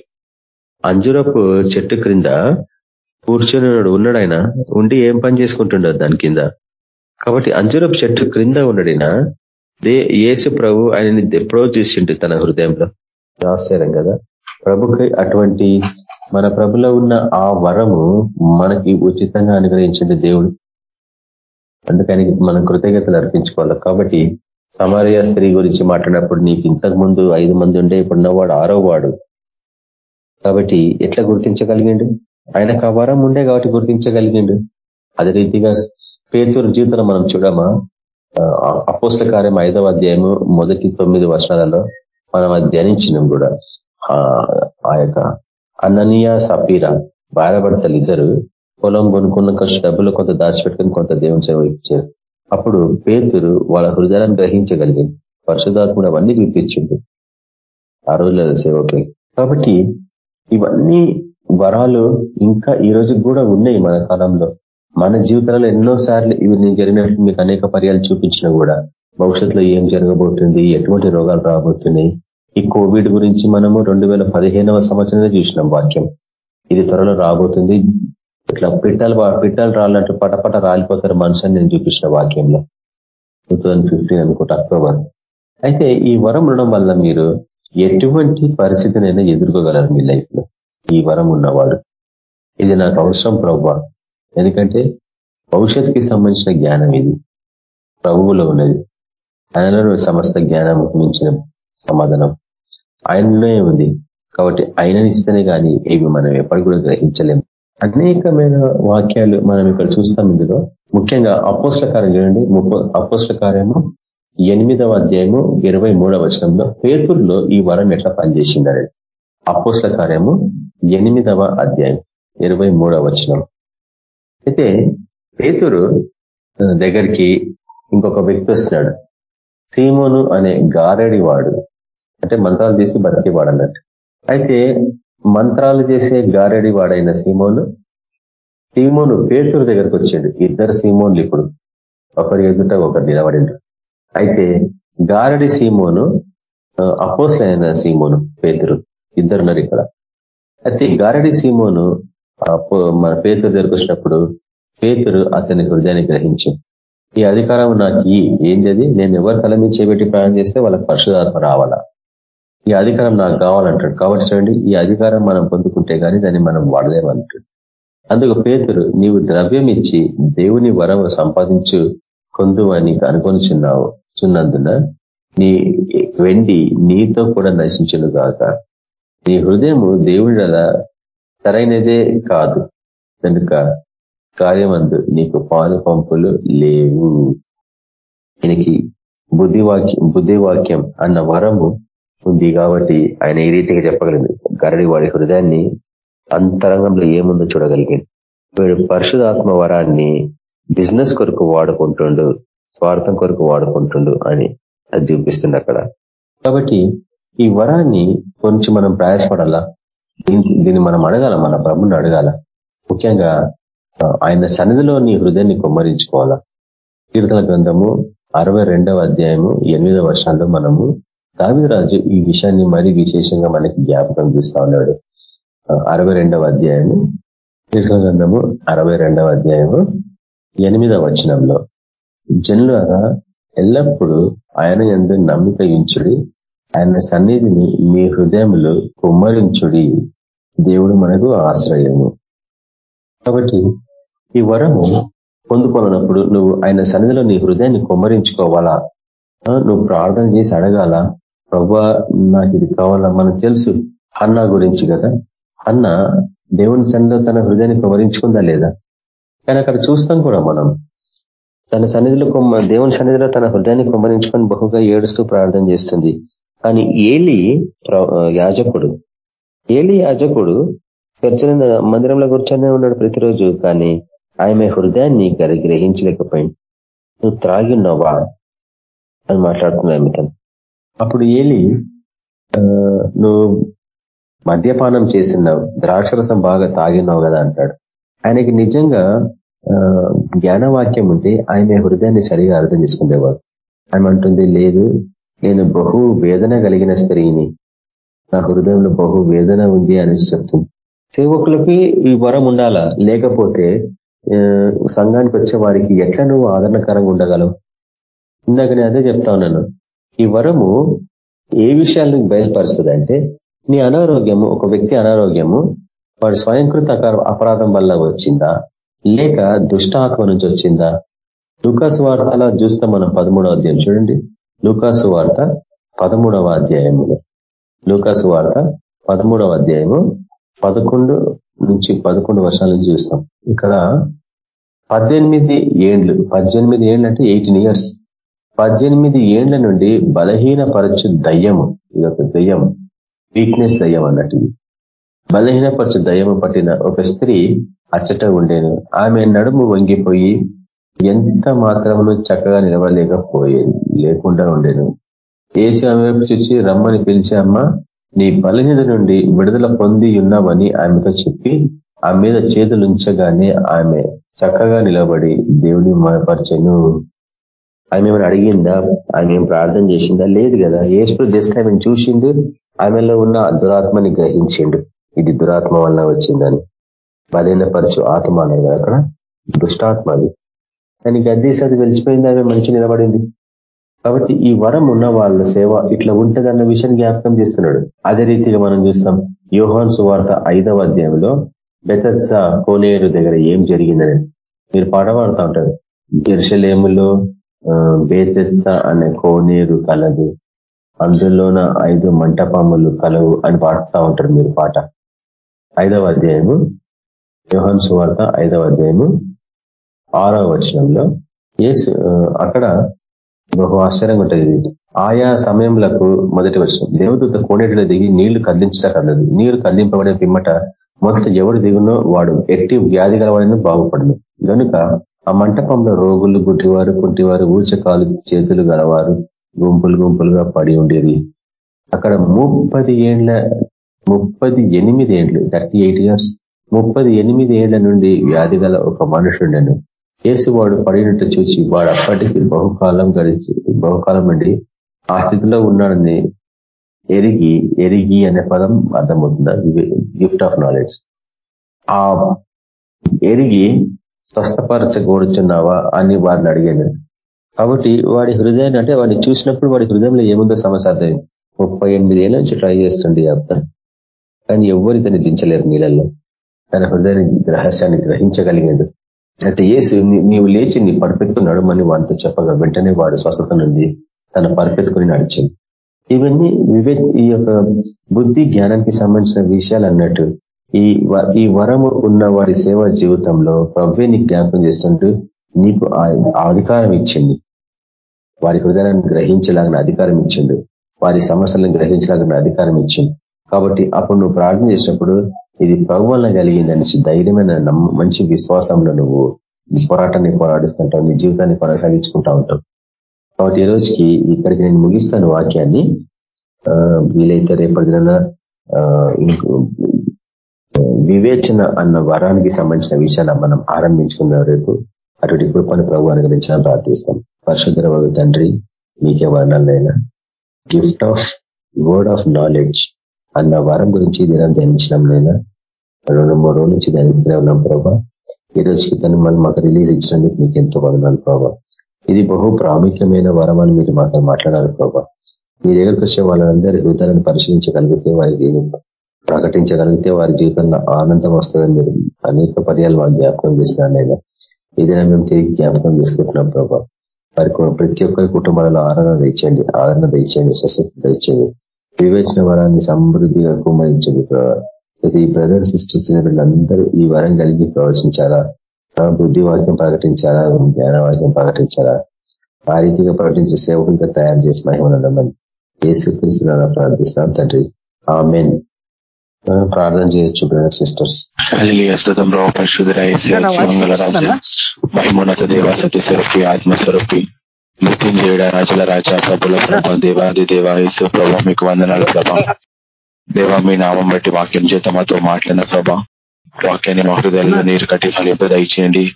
Speaker 4: అంజురపు చెట్టు క్రింద కూర్చొని ఉన్నాడు ఆయన ఉండి ఏం పని చేసుకుంటున్నాడు దాని కింద. కాబట్టి అంజురపు చెట్టు క్రింద ఉన్నాడినా యేసు ప్రభు ఆయనని ఎప్పుడో తీసిండు తన హృదయంలో. ఆశ్చర్యం కదా. ప్రభుకి అటువంటి మన ప్రభులో ఉన్న ఆ వరము మనకి ఉచితంగా అనుగ్రహించండి దేవుడు. అందుకని మనం కృతజ్ఞతలు అర్పించుకోవాలి. కాబట్టి సమార్య స్త్రీ గురించి మాట్లాడినప్పుడు నీకు ఇంతకు ముందు ఐదు మంది ఉండే ఇప్పుడున్నవాడు ఆరో వాడు. కాబట్టి ఎట్లా గుర్తించగలిగిండు? ఆయనకు ఆ వరం ఉండే కాబట్టి గుర్తించగలిగిండు. అదే రీతిగా పేతూరు జీవితంలో మనం చూడమా? అపోస్ల కార్యం ఐదవ అధ్యాయము మొదటి తొమ్మిది వర్షాలలో మనం అది ధ్యానించినాం కూడా. ఆ యొక్క అననీయ సపీర భార్యభర్తలు ఇద్దరు పొలం కొనుక్కున్న ఖర్చు డబ్బులు కొంత దాచిపెట్టుకుని కొంత దేవుని సేవ ఇచ్చారు. అప్పుడు పేతురు వాళ్ళ హృదయాలను గ్రహించగలిగింది పరిశుధాత్ముడు అవన్నీ చూపించింది ఆ రోజుల సేవకులు కాబట్టి ఇవన్నీ వరాలు ఇంకా ఈ రోజు కూడా ఉన్నాయి మన కాలంలో. మన జీవితంలో ఎన్నో సార్లు ఇవి నేను జరిగినట్లు మీకు అనేక పర్యాలు చూపించినా కూడా భవిష్యత్తులో ఏం జరగబోతుంది ఎటువంటి రోగాలు రాబోతున్నాయి? ఈ కోవిడ్ గురించి మనము రెండు వేల పదిహేనవ సంవత్సరంలో చూసినాం వాక్యం. ఇది త్వరలో రాబోతుంది. ఇట్లా పిట్టలు పిట్టలు రాలంటే పటపట రాలిపోతారు మనుషుని నేను చూపించిన వాక్యంలో. టూ థౌజండ్ ఫిఫ్టీన్ అనుకుంటా అక్టోబర్. అయితే ఈ వరం ఉండడం వల్ల మీరు ఎటువంటి పరిస్థితినైనా ఎదుర్కోగలరు మీ లైఫ్లో ఈ వరం ఉన్నవాడు. ఇది నాకు అవసరం ప్రభావ ఎందుకంటే భవిష్యత్తుకి సంబంధించిన జ్ఞానం ఇది. ప్రభువులో ఉన్నది. ఆయనలో సమస్త జ్ఞానం మించిన సమాధానం. ఆయనలోనే ఉంది. కాబట్టి ఆయనని ఇస్తేనే కానీ ఇవి మనం ఎప్పటి కూడా గ్రహించలేము అనేకమైన వాక్యాలు మనం ఇక్కడ చూస్తాం ఇందులో. ముఖ్యంగా అపోస్ల కార్యం చూడండి. అపోస్ల కార్యము ఎనిమిదవ అధ్యాయము ఇరవై మూడవ వచనంలో పేతుల్లో ఈ వరం ఎట్లా పనిచేసిందనేది. అపోస్ల కార్యము ఎనిమిదవ అధ్యాయం ఇరవై మూడవ వచనం. అయితే పేతురు దగ్గరికి ఇంకొక వ్యక్తి వస్తున్నాడు. సీమోను అనే గారడి వాడు. అంటే మంత్రాలు చేసి బతికేవాడు అన్నట్టు. అయితే మంత్రాలు చేసే గారడి వాడైన సీమోను సీమోను పేతురు దగ్గరకు వచ్చాడు. ఇద్దరు సీమోన్లు ఇప్పుడు ఒకరి ఎదుట ఒకరు నిలబడిండు అయితే గారడి సీమోను అపోస్లైన సీమోను పేతురు ఇద్దరున్నారు ఇక్కడ. అయితే గారడి సీమోను మన పేతురు దగ్గరకు వచ్చినప్పుడు పేతురు అతని హృదయాన్ని గ్రహించు. ఈ అధికారం నాకు ఏంది నేను ఎవరు తల మీద చేపెట్టి ప్రయాణం చేస్తే వాళ్ళకి పరిశుధాత్మ రావాలా? ఈ అధికారం నాకు కావాలంటాడు. కాబట్టి చూడండి ఈ అధికారం మనం పొందుకుంటే కానీ దాన్ని మనం వాడలేమంటాడు. అందుకు పేతురు నీవు ద్రవ్యం ఇచ్చి దేవుని వరం సంపాదించు కొందు అని అనుకొనిచున్నావు చున్నందున నీ వెండి నీతో కూడా నశించను గాక. నీ హృదయము దేవుడి సరైనదే కాదు. కనుక కార్యమందు నీకు పాలు పంపులు లేవు. దీనికి బుద్ధివాక్యం బుద్ధివాక్యం అన్న వరము ఉంది కాబట్టి ఆయన ఈ రీతిగా చెప్పగలిగింది. గరడి వాడి హృదయాన్ని అంతరంగంలో ఏముందో చూడగలిగింది. వీడు పరిశుధాత్మ వరాన్ని బిజినెస్ కొరకు వాడుకుంటుండు స్వార్థం కొరకు వాడుకుంటుండు అని అది చూపిస్తుంది అక్కడ. కాబట్టి ఈ వరాన్ని కొంచెం మనం ప్రయాసపడాలా? దీన్ని మనం అడగాల మన ప్రభుని అడగాల. ముఖ్యంగా ఆయన సన్నిధిలో నీ హృదయాన్ని కుమ్మరించుకోవాలా. కీర్తన గ్రంథము అరవై అధ్యాయము ఎనిమిదవ వర్షాల్లో మనము దావిదరాజు ఈ విషయాన్ని మరీ విశేషంగా మనకి జ్ఞాపకం తీస్తా ఉన్నాడు. అరవై అధ్యాయము కీర్తన గ్రంథము అరవై అధ్యాయము ఎనిమిదవ వచనంలో జనులారా ఎల్లప్పుడూ ఆయన ఎందు నమ్మిక ఇంచుడి ఆయన సన్నిధిని మీ హృదయములు కుమ్మరించుడి. దేవుడు మనకు ఆశ్రయము. కాబట్టి ఈ వరము పొందుకోనప్పుడు నువ్వు ఆయన సన్నిధిలో నీ హృదయాన్ని కుమ్మరించుకోవాలా? నువ్వు ప్రార్థన చేసి అడగాల ప్రభా నాకు ఇది కావాలా? మనకు తెలుసు అన్న గురించి కదా. అన్న దేవుని సన్నిధిలో తన హృదయాన్ని కుమరించుకుందా లేదా? కానీ అక్కడ చూస్తాం కూడా మనం. తన సన్నిధిలో కొమ్మ దేవుని సన్నిధిలో తన హృదయాన్ని కుమ్మరించుకొని బహుగా ఏడుస్తూ ప్రార్థన చేస్తుంది. కానీ ఏలి యాజకుడు. ఏలి యాజకుడు చర్చల మందిరంలో కూర్చొనే ఉన్నాడు ప్రతిరోజు కానీ ఆమె హృదయాన్ని గ్రహించలేకపోయింది. నువ్వు త్రాగి ఉన్నావా అని మాట్లాడుతున్నా తను. అప్పుడు ఏలి నువ్వు మద్యపానం చేసినావు ద్రాక్షరసం బాగా తాగినావు కదా అంటాడు. ఆయనకి నిజంగా జ్ఞానవాక్యం ఉంటే ఆయన హృదయాన్ని సరిగా అర్థం చేసుకునేవాడు. ఆమె అంటుంది లేదు నేను బహు వేదన కలిగిన స్త్రీని. నా హృదయంలో బహు వేదన ఉంది అని చెప్తుంది. సేవకులకి ఈ వరం ఉండాలా? లేకపోతే సంఘానికి వచ్చే వారికి ఎట్లా నువ్వు ఆదరణకరంగా ఉండగలవు? ఇందాక నేను అదే చెప్తా ఉన్నాను. ఈ వరము ఏ విషయాలను బయలుపరుస్తుంది అంటే నీ అనారోగ్యము ఒక వ్యక్తి అనారోగ్యము వాడు స్వయంకృత అపరాధం వల్ల వచ్చిందా? లేక దుష్టాత్మ నుంచి వచ్చిందా? దుఃఖ వార్తలా చూస్తాం మనం పదమూడవ అధ్యాయం చూడండి. లూకాసు వార్త పదమూడవ అధ్యాయములు. లూకాసు వార్త పదమూడవ అధ్యాయము పదకొండు నుంచి పదకొండు వర్షాల నుంచి చూస్తాం. ఇక్కడ పద్దెనిమిది ఏండ్లు పద్దెనిమిది ఏండ్లు అంటే ఎయిటీన్ ఇయర్స్. పద్దెనిమిది ఏండ్ల నుండి బలహీనపరచు దయ్యము ఇది ఒక దయ్యం వీక్నెస్ దయ్యం అన్నట్టు బలహీనపరచు దయ్యము పట్టిన ఒక స్త్రీ అచ్చట ఉండేను. ఆమె నడుము వంగిపోయి ఎంత మాత్రమును చక్కగా నిలవలేకపోయేది లేకుండా ఉండేను. ఏసి ఆమె వైపు చూచి రమ్మని పిలిచి అమ్మ నీ బలహీన నుండి విడుదల పొంది ఉన్నావని ఆమెతో చెప్పి ఆ మీద చేతులుంచగానే ఆమె చక్కగా నిలబడి దేవుని మరపరచను ఆమె ఏమైనా అడిగిందా? ఆమె ఏం ప్రార్థన చేసిందా? లేదు కదా. ఏసు జస్ట్ ఆమెను చూసిండు ఆమెలో ఉన్న దురాత్మని గ్రహించిండు. ఇది దురాత్మ వల్ల వచ్చిందని. బలహీనపరచు ఆత్మ అనేది అక్కడ. దుష్టాత్మ అది. కానీ గద్దీసి అది వెలిచిపోయింది ఆమె మంచి నిలబడింది. కాబట్టి ఈ వరం ఉన్న వాళ్ళ సేవ ఇట్లా ఉంటదన్న విషయాన్ని జ్ఞాపకం చేస్తున్నాడు. అదే రీతిగా మనం చూస్తాం యోహాన్ సువార్త ఐదవ అధ్యాయంలో బెతత్స కోనేరు దగ్గర ఏం జరిగిందని. మీరు పాట పాడుతూ ఉంటారు. ఎరుషలేములో బేతెత్స అనే కోనేరు కలదు. అందులోన ఐదు మంటపములు కలవు అని పాడుతూ ఉంటారు మీరు పాట. ఐదవ అధ్యాయము యోహన్ సువార్త ఐదవ అధ్యాయము ఆరో వచనంలో ఏసు అక్కడ బహు ఆశ్చర్యంగా ఉంటుంది. ఆయా సమయంలకు మొదటి వచనం. దేవదూత కోనేటిలో దిగి నీళ్ళు కదిలించడం నీరు కదిలింపబడే పిమ్మట మొదట ఎవడు దిగునో వాడు ఎట్టి వ్యాధి గలవాడిని బాగుపడను. కనుక ఆ మంటపంలో రోగులు గుడ్డివారు కుంటివారు ఊచకాలు చేతులు గలవారు గుంపులు గుంపులుగా పడి ఉండేది అక్కడ ముప్పది ఏండ్ల ముప్పది ఎనిమిది ఏండ్లు థర్టీ ఎయిట్ ఇయర్స్ ముప్పది ఎనిమిది ఏండ్ల నుండి వ్యాధి గల ఒక మనుషుండను. కేసు వాడు పడినట్టు చూసి వాడు అప్పటికి బహుకాలం గడిచి బహుకాలం నుండి ఆ స్థితిలో ఉన్నాడని ఎరిగి ఎరిగి అనే పదం అర్థమవుతుంది. Gift of knowledge. ఆ ఎరిగి స్వస్థపరచకూడుచున్నావా అని వారిని అడిగాను కాబట్టి వాడి హృదయాన్ని అంటే వాడిని చూసినప్పుడు వాడి హృదయంలో ఏముందో సమస్య అర్థమైంది ముప్పై ఎనిమిది ఏళ్ళ నుంచి ట్రై చేస్తుండే అర్థం. కానీ ఎవరు ఇతన్ని దించలేరు నీళ్ళల్లో. తన హృదయాన్ని రహస్యాన్ని గ్రహించగలిగాడు. అయితే ఏసు నీవు లేచి నీ పరిపెత్తుకు నడుమని వాడితో చెప్పగా వెంటనే వాడు స్వస్థత నుండి తన పరిపెత్తుకుని నడిచింది ఇవన్నీ వివే ఈ యొక్క బుద్ధి జ్ఞానానికి సంబంధించిన విషయాలు అన్నట్టు ఈ ఈ వరము ఉన్న వారి సేవా జీవితంలో ప్రవ్వే నీకు జ్ఞాపకం చేస్తుంటూ నీకు ఆ అధికారం ఇచ్చింది వారి హృదయాన్ని గ్రహించలాగిన అధికారం ఇచ్చిండు. వారి సమస్యలను గ్రహించలాగిన అధికారం ఇచ్చింది కాబట్టి అప్పుడు నువ్వు ప్రార్థన చేసినప్పుడు ఇది ప్రభు వల్ల కలిగిందని ధైర్యమైన మంచి విశ్వాసంలో నువ్వు పోరాటాన్ని పోరాడిస్తుంటావు నీ జీవితాన్ని కొనసాగించుకుంటా ఉంటావు. కాబట్టి ఈ రోజుకి ఇక్కడికి నేను ముగిస్తాను వాక్యాన్ని. వీలైతే రేపటి దిన వివేచన అన్న వరానికి సంబంధించిన విషయాలు మనం ఆరంభించుకుందాం రేపు. అటువంటి కృపను ప్రభు అనుగ్రహించిన ప్రార్థిస్తాం. పరిశుద్ధ తండ్రి మీకే వర్ణాలైనా gift of word of knowledge అన్న వరం గురించి దినం ధ్యానించడం నైనా రెండు మూడు రోజుల నుంచి ధ్యానిస్తూనే ఉన్నాం ప్రభా. ఈ రోజుకి తను మనం మాకు రిలీజ్ ఇచ్చినందుకు మీకు ఎంతో వదనాలు ప్రభావ ఇది బహు ప్రాముఖ్యమైన వరం అని మీరు మాతో మాట్లాడాలి ప్రభా. మీ దగ్గరకు వచ్చే వాళ్ళందరి హృదయాలను పరిశీలించగలిగితే వారికి ప్రకటించగలిగితే వారి జీవితంలో ఆనందం వస్తుందని మీరు అనేక పర్యాలు వాళ్ళు జ్ఞాపకం చేసినారైనా ఏదైనా మేము తిరిగి జ్ఞాపకం చేసుకుంటున్నాం ప్రభావ వారికి ప్రతి ఒక్కరి కుటుంబాలలో ఆరాధన తెచ్చండి ఆదరణ తెచ్చండి స్వస్థత తెచ్చండి వివేచన వరాన్ని సమృద్ధిగా కుమరించండి ప్రతి బ్రదర్ సిస్టర్స్ వీళ్ళందరూ ఈ వరం కలిగి ప్రవచించాలా? బుద్ధి వాక్యం ప్రకటించాలా? జ్ఞాన వాక్యం ప్రకటించాలా? ఆ రీతిగా ప్రకటించే సేవకులుగా తయారు చేసి మహిమనందమని ఏసుక్రీస్తున్నా ప్రార్థిస్తున్నాం తండ్రి. ఆ మెయిన్ ప్రార్థన చేయొచ్చు బ్రదర్ సిస్టర్స్
Speaker 5: పరిశుద్ధ మహిమోన్నత దేవ సత్యస్వరూపి ఆత్మస్వరూపి. మృత్యుంజయుడ రాజుల రాజా ప్రభుల ప్రభ దేవాది దేవా యేసు మీకు వందనాలు ప్రభ. దేవ మీ నామం బట్టి వాక్యం చేత మాతో మాట్లాడిన ప్రభా. వాక్యాన్ని మా హృదయాల్లో నీరు కట్టి ఫలింపు దయచేయండి.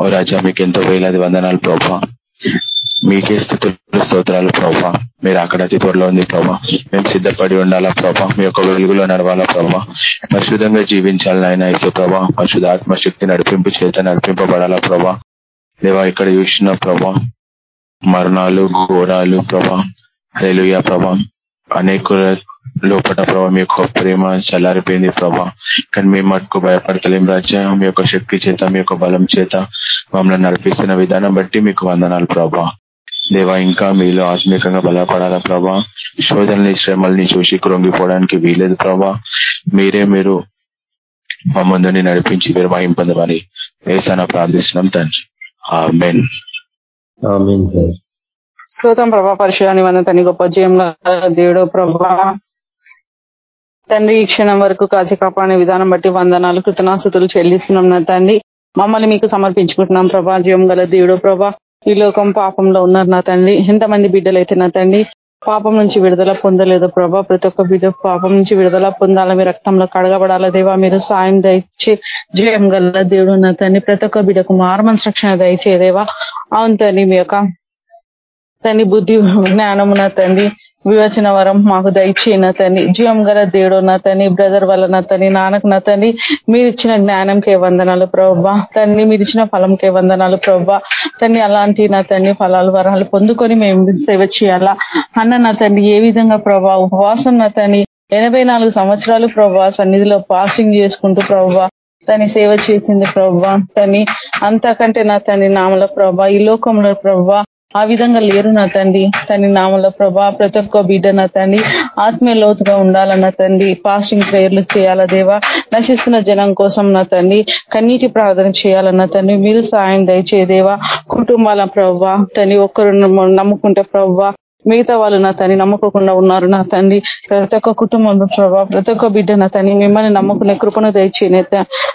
Speaker 5: ఓ రాజా మీకు ఎంతో వేలాది వందనాలు ప్రభ. మీకే స్థితులు స్తోత్రాలు ప్రభా. మీరు అక్కడ అతి త్వరలో ఉంది ప్రభా. మేము సిద్ధపడి ఉండాలా ప్రభా. మీ యొక్క వెలుగులో నడవాలా ప్రభా. పరిశుద్ధంగా జీవించాలని ఆయన ఇసు ప్రభా. పరిశుద్ధ ఆత్మశక్తి నడిపింపు చేత నడిపింపబడాలా ప్రభా. దేవా ఇక్కడ చూసిన ప్రభా మరణాలు ఘోరాలు ప్రభా. రేలుయా ప్రభా. అనేక లోపల ప్రభా మీ యొక్క ప్రేమ చల్లారిపోయింది ప్రభా. కానీ మేము మటుకు భయపడతలేం రాజ్య మీ యొక్క శక్తి చేత మీ యొక్క బలం చేత మమ్మల్ని నడిపిస్తున్న విధానం బట్టి మీకు వందనాలు ప్రభా. దేవా ఇంకా మీలో ఆత్మీయంగా బలపడాలా ప్రభా? శోధనని శ్రమల్ని చూసి కృంగిపోవడానికి వీలేదు ప్రభా. మీరే మీరు మా ముందుని నడిపించి మీరు వాయింపదమని వేసాన ప్రార్థిస్తున్నాం తండ్రి. మెయిన్
Speaker 6: స్తోత్రం ప్రభా పరిశుధాన్ని వంద తని గొప్ప జయంగా దేవుడు ప్రభా. తండ్రి ఈ క్షణం వరకు కాచి కాపాడే విధానం బట్టి వందనాలు కృతనాస్థుతులు చెల్లిస్తున్నాం నా తండ్రి. మమ్మల్ని మీకు సమర్పించుకుంటున్నాం ప్రభా జీవం గల దేవుడు ప్రభా. ఈ లోకం పాపంలో ఉన్నారు నా తండ్రి. ఎంతమంది బిడ్డలైతే నా తండ్రి పాపం నుంచి విడుదల పొందలేదు ప్రభా. ప్రతి ఒక్క బిడ్డ పాపం నుంచి విడుదల పొందాలా మీ రక్తంలో కడగబడాల దేవా. మీరు సాయం దయచి జయం గల దేవుడు నా తండ్రి. ప్రతి ఒక్క బిడ్డకు మార్మన్స్ రక్షణ దయచేదేవా అవును తండ్రి మీ యొక్క తండ్రి బుద్ధి జ్ఞానమున తండ్రి వివచన వరం మాకు దయచేయన తండ్రి జీవం గల దేవుడు నా తని బ్రదర్ వల్ల నా నాన్నకు నా మీరిచ్చిన మీరు ఇచ్చిన జ్ఞానంకే వందనాలు ప్రభా తండ్రి మీరు ఇచ్చిన ఫలంకే వందనాలు ప్రభా తండ్రి అలాంటి నా తండ్రి ఫలాలు వరాలు పొందుకొని మేము సేవ చేయాలా? అన్న నా తండ్రి ఏ విధంగా ప్రభా ఉపవాసం నా తని ఎనభై సంవత్సరాలు ప్రభా సన్నిధిలో పాస్టింగ్ చేసుకుంటూ ప్రభా తని సేవ చేసింది ప్రభా తని అంతకంటే నా తని నామల ప్రభా ఈ లోకంలో ప్రభా ఆ విధంగా లేరు నా తండ్రి తని నామల ప్రభా ప్రతి ఒక్క బిడ్డ నా తండ్రి ఆత్మీయ లోతుగా ఉండాలన్న తండ్రి పాస్టింగ్ ప్రేయర్లు చేయాల దేవా? నశిస్తున్న జనం కోసం నా తండ్రి కన్నీటి ప్రార్థన చేయాలన్న తండ్రి మీరు సాయం దయచేదేవా కుటుంబాల ప్రవ్వా తని ఒక్కరు నమ్ముకుంటే ప్రవ్వా. మిగతా వాళ్ళు నా తని నమ్మకోకుండా ఉన్నారు నా తండ్రి ప్రతి ఒక్క కుటుంబంలో ప్రభావ ప్రతి ఒక్క బిడ్డ నా తని మిమ్మల్ని నమ్ముకునే కృపను తెచ్చిన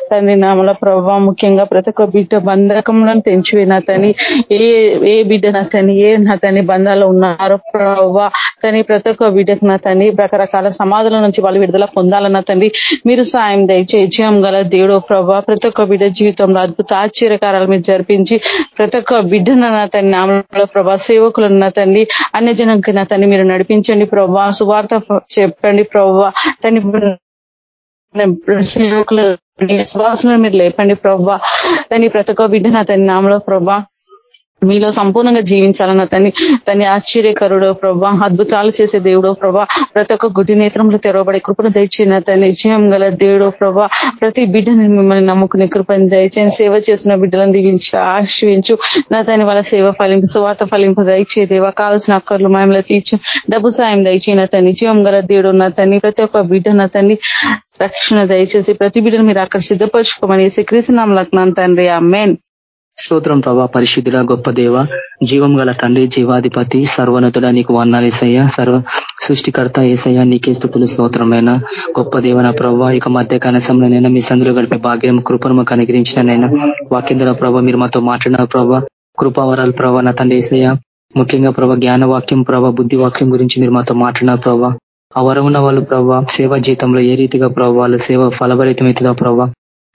Speaker 6: తండ్రి నామల ప్రభావ ముఖ్యంగా ప్రతి ఒక్క బిడ్డ బంధకంలో తెంచివే నా తని ఏ ఏ బిడ్డ నా తని ఏ నా తని బంధాలు ఉన్నారో ప్రభావ తని ప్రతి ఒక్క బిడ్డకు నా తని రకరకాల సమాధుల నుంచి వాళ్ళు విడుదల పొందాలన్న తండ్రి మీరు సాయం దయచే జయం గల దేవుడో ప్రభావ ప్రతి ఒక్క బిడ్డ జీవితంలో అద్భుత ఆశ్చర్యకారాలు మీరు జరిపించి ప్రతి ఒక్క బిడ్డన నా తన నామంలో ప్రభా సేవకులు నా తండ్రి అన్ని జనంకి నా తన్ని మీరు నడిపించండి ప్రభా. సువార్త చెప్పండి ప్రభా. తని సేవకులు విశ్వాసంలో మీరు లేపండి ప్రభా. తని ప్రతి ఒక్క బిడ్డ నా తన నామలో ప్రభా. మీలో సంపూర్ణంగా జీవించాలన్న తని తన్ని ఆశ్చర్యకరుడో ప్రభా అద్భుతాలు చేసే దేవుడో ప్రభా ప్రతి ఒక్క గుడి నేత్రంలో తెరవబడే కృపను దయచేయన తన నిశ్చయం గల దేవుడో ప్రభా ప్రతి బిడ్డని మిమ్మల్ని నమ్ముకునే కృపను దయచేసి సేవ చేసిన బిడ్డలను దీవించి ఆశ్రయించు. నా తని వాళ్ళ సేవ ఫలింపు సువార్త ఫలింపు దయచే దేవా కావాల్సిన అక్కర్లు మాయంలో తీర్చు. డబ్బు సాయం దయచేయన తన జీవం గల దేవుడు నా తన్ని ప్రతి ఒక్క బిడ్డ నా తన్ని రక్షణ దయచేసి ప్రతి బిడ్డను మీరు అక్కడ సిద్ధపరచుకోమని శ్రీకృష్ణ లగ్నం తండ్రి. అమ్మేన్
Speaker 1: స్తోత్రం ప్రభా పరిశుద్ధుడ గొప్ప దేవ జీవం గల తండ్రి జీవాధిపతి సర్వనతుడ నీకు వందాలేసయ్యా సర్వ సృష్టికర్త ఏసయ్యా నీకే స్థుతులు స్తోత్రమైన. గొప్ప దేవన ప్రభావ ఇక మధ్య కనసంలోనైనా మీ సందులో గడిపే భాగ్యం కృపను మాకు అనుగ్రహించినైనా వాక్యంధ్ర ప్రభావ మీరు మాతో మాట్లాడిన ప్రభావ కృపావరాలు ప్రభావ నా తండ్రి ఏసయ్య. ముఖ్యంగా ప్రభా జ్ఞానవాక్యం ప్రభా బుద్ధి వాక్యం గురించి మీరు మాతో మాట్లాడిన ప్రభావ ఆ వరం ఉన్న వాళ్ళు ప్రభావ సేవా జీతంలో ఏ రీతిగా ప్రభావాలు సేవ ఫలభరితమవుతుందో ప్రభావ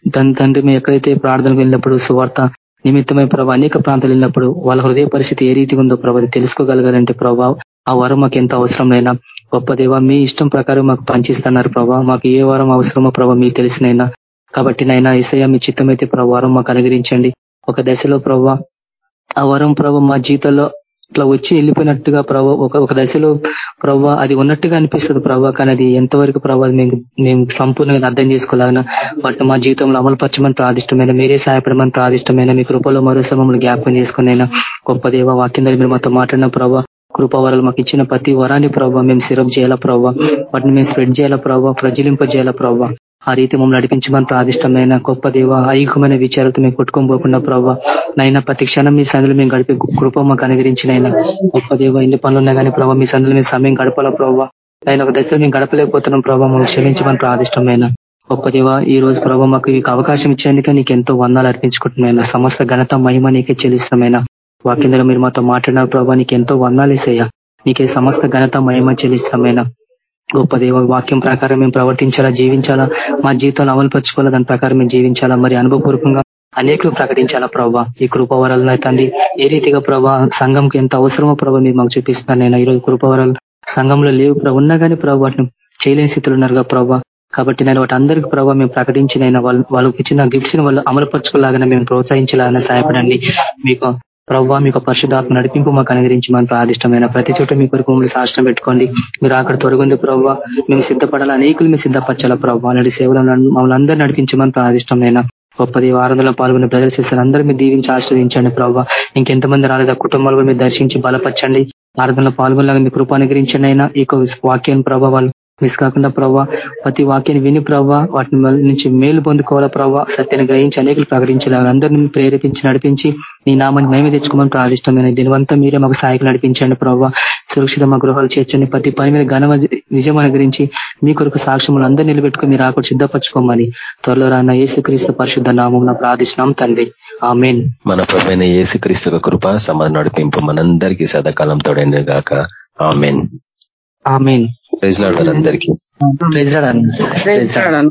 Speaker 1: దాని తండ్రి మేము ఎక్కడైతే ప్రార్థనకు వెళ్ళినప్పుడు సువార్త నిమిత్తమై ప్రభావ అనేక ప్రాంతాలు వెళ్ళినప్పుడు వాళ్ళ హృదయ పరిస్థితి ఏ రీతిగా ఉందో ప్రభావ తెలుసుకోగలగాలంటే ప్రభావ ఆ వరం మాకు ఎంత అవసరమైనా. గొప్ప దేవ మీ ఇష్టం ప్రకారం మాకు పనిచేస్తున్నారు ప్రభావ మాకు ఏ వరం అవసరమో ప్రభావ మీకు తెలిసినైనా. కాబట్టి నైనా ఈసయ మీ చిత్తమైతే ప్రభావ వరం మాకు అనుగ్రహించండి. ఒక దశలో ప్రభావ ఆ వరం ప్రభావ మా జీవితంలో ఇట్లా వచ్చి వెళ్ళిపోయినట్టుగా ప్రభావ ఒక దశలో ప్రభావ అది ఉన్నట్టుగా అనిపిస్తుంది ప్రభా కానీ అది ఎంతవరకు ప్రభావ మేము మేము సంపూర్ణంగా అర్థం చేసుకోలేగిన వాటిని మా జీవితంలో అమలుపరచమని ప్రాదిష్టమైన మీరే సహాయపడమని ప్రాదిష్టమైన మీ కృపలో మరోసారి మమ్మల్ని జ్ఞాపకం చేసుకునైనా గొప్ప దేవ వాక్యం మీరు మాతో మాట్లాడిన ప్రభావ కృపవరాలు మాకు ఇచ్చిన ప్రతి వరాన్ని ప్రభావ మేము సిరప్ చేయాలా ప్రభావ వాటిని మేము స్ప్రెడ్ చేయాలా ప్రభావ ప్రజలింపజేయాలా ప్రభావ ఆ రీతి మమ్మల్ని నడిపించమని ప్రాదిష్టమైన గొప్ప దేవ ఐకమైన విచారాలతో మేము కొట్టుకొని పోకుండా ప్రభావ నైనా ప్రతి క్షణం మీ సందులు మేము గడిపే కృప మాకు అనుగ్రహించినైనా. గొప్ప దేవ ఎన్ని పనులు ఉన్నా కానీ ప్రభావ మీ సందులు మేము సమయం గడపాలా ప్రభావ ఆయన ఒక దశలో మేము గడపలేకపోతున్నాం ప్రభావ మమ్మల్ని క్షమించమని ప్రాదిష్టమైన. గొప్ప దేవ ఈ రోజు ప్రభావ మాకు ఈ అవకాశం ఇచ్చేందుకే నీకు ఎంతో వందాలు అర్పించుకుంటున్నాయి సమస్త ఘనత మహిమ నీకే చెల్లిస్తామైనా వాకిందరూ మీరు మాతో మాట్లాడిన ప్రభావ నీకు ఎంతో వందాలేసయ్యా నీకే సమస్త ఘనత మహిమ చెల్లిస్తామైనా గొప్ప దేవ వాక్యం ప్రకారం మేము ప్రవర్తించాలా జీవించాలా మా జీవితాలు అమలుపరచుకోవాలా దాని ప్రకారం మేము జీవించాలా మరి అనుభవపూర్వకంగా అనేకులు ప్రకటించాలా ప్రభావ ఈ కృపవరాలు తండ్రి ఏ రీతిగా ప్రభా సంఘంకి ఎంత అవసరమో ప్రభావ మీరు మాకు చూపిస్తున్నారు. నేను ఈరోజు కృపవరాలు సంఘంలో లేవు ప్రభు. ఉన్నా కానీ ప్రభు వాటిని చేయలేని స్థితిలో ఉన్నారుగా ప్రభావ కాబట్టి నేను వాటి అందరికీ ప్రభావ మేము ప్రకటించినైనా వాళ్ళు వాళ్ళకి ఇచ్చిన గిఫ్ట్స్ని వాళ్ళు అమలుపరచుకోలాగానే మేము ప్రోత్సహించాలని సహాయపడండి. మీకు ప్రవ్వా మీకు పరిశుధాత్మ నడిపింపు మాకు అనుగ్రహించమని ప్రాదిష్టమైన ప్రతి చోట మీ కొరకు మమ్మల్ని సాష్టం పెట్టుకోండి. మీరు అక్కడ తొలగింది ప్రవ్వా మేము సిద్ధపడాలి అనేకులు మీరు సిద్ధపరచాలా ప్రవ్వా అలాంటి సేవలను మమ్మల్ని అందరూ నడిపించమని ప్రాదిష్టమైన గొప్పది వారంలో పాల్గొనే ప్రదర్శిస్తారు అందరూ మీరు దీవించి ఆశ్రదించండి ప్రవ్వా. ఇంకెంతమంది రాలేదా? కుటుంబాలు మీరు దర్శించి బలపరచండి. ఆరాధనలో పాల్గొనలాగా మీ కృప అనుగ్రహించండి అయినా ఈ వాక్యాన్ని ప్రభావాలు మిస్ కాకుండా ప్రభావ ప్రతి వాక్యాన్ని విని ప్రభావ వాటిని నుంచి మేలు పొందుకోవాలా ప్రభావ సత్యాన్ని గ్రహించి అనేకలు ప్రకటించాలి అందరినీ ప్రేరేపించి నడిపించి నీ నామాన్ని మేమే తెచ్చుకోమని ప్రాదిష్టమైన దీనివంతా మీరే మాకు సహాయకులు నడిపించండి ప్రభావ సురక్షిత మా గృహాలు చేర్చండి. ప్రతి పని మీద ఘన విజయం అనుగ్రహించి మీ కొరకు సాక్ష్యములు అందరూ నిలబెట్టుకుని మీరు ఆకు సిద్ధపరచుకోమని త్వరలో రాన్న ఏసుక్రీస్తు పరిశుద్ధ నామం ప్రార్థిస్తున్నాం తండ్రి. ఆమెన్.
Speaker 4: మన ప్రభుత్వ ఏసుక్రీస్తు కృప సమాధానం నడిపింపు మనందరికీ సదాకాలం తోడైన గాక ఆమెన్.
Speaker 1: ఆమెన్.
Speaker 4: ప్రైజ్ లాడారు అందరికీ.
Speaker 6: ప్రైజ్ రాడను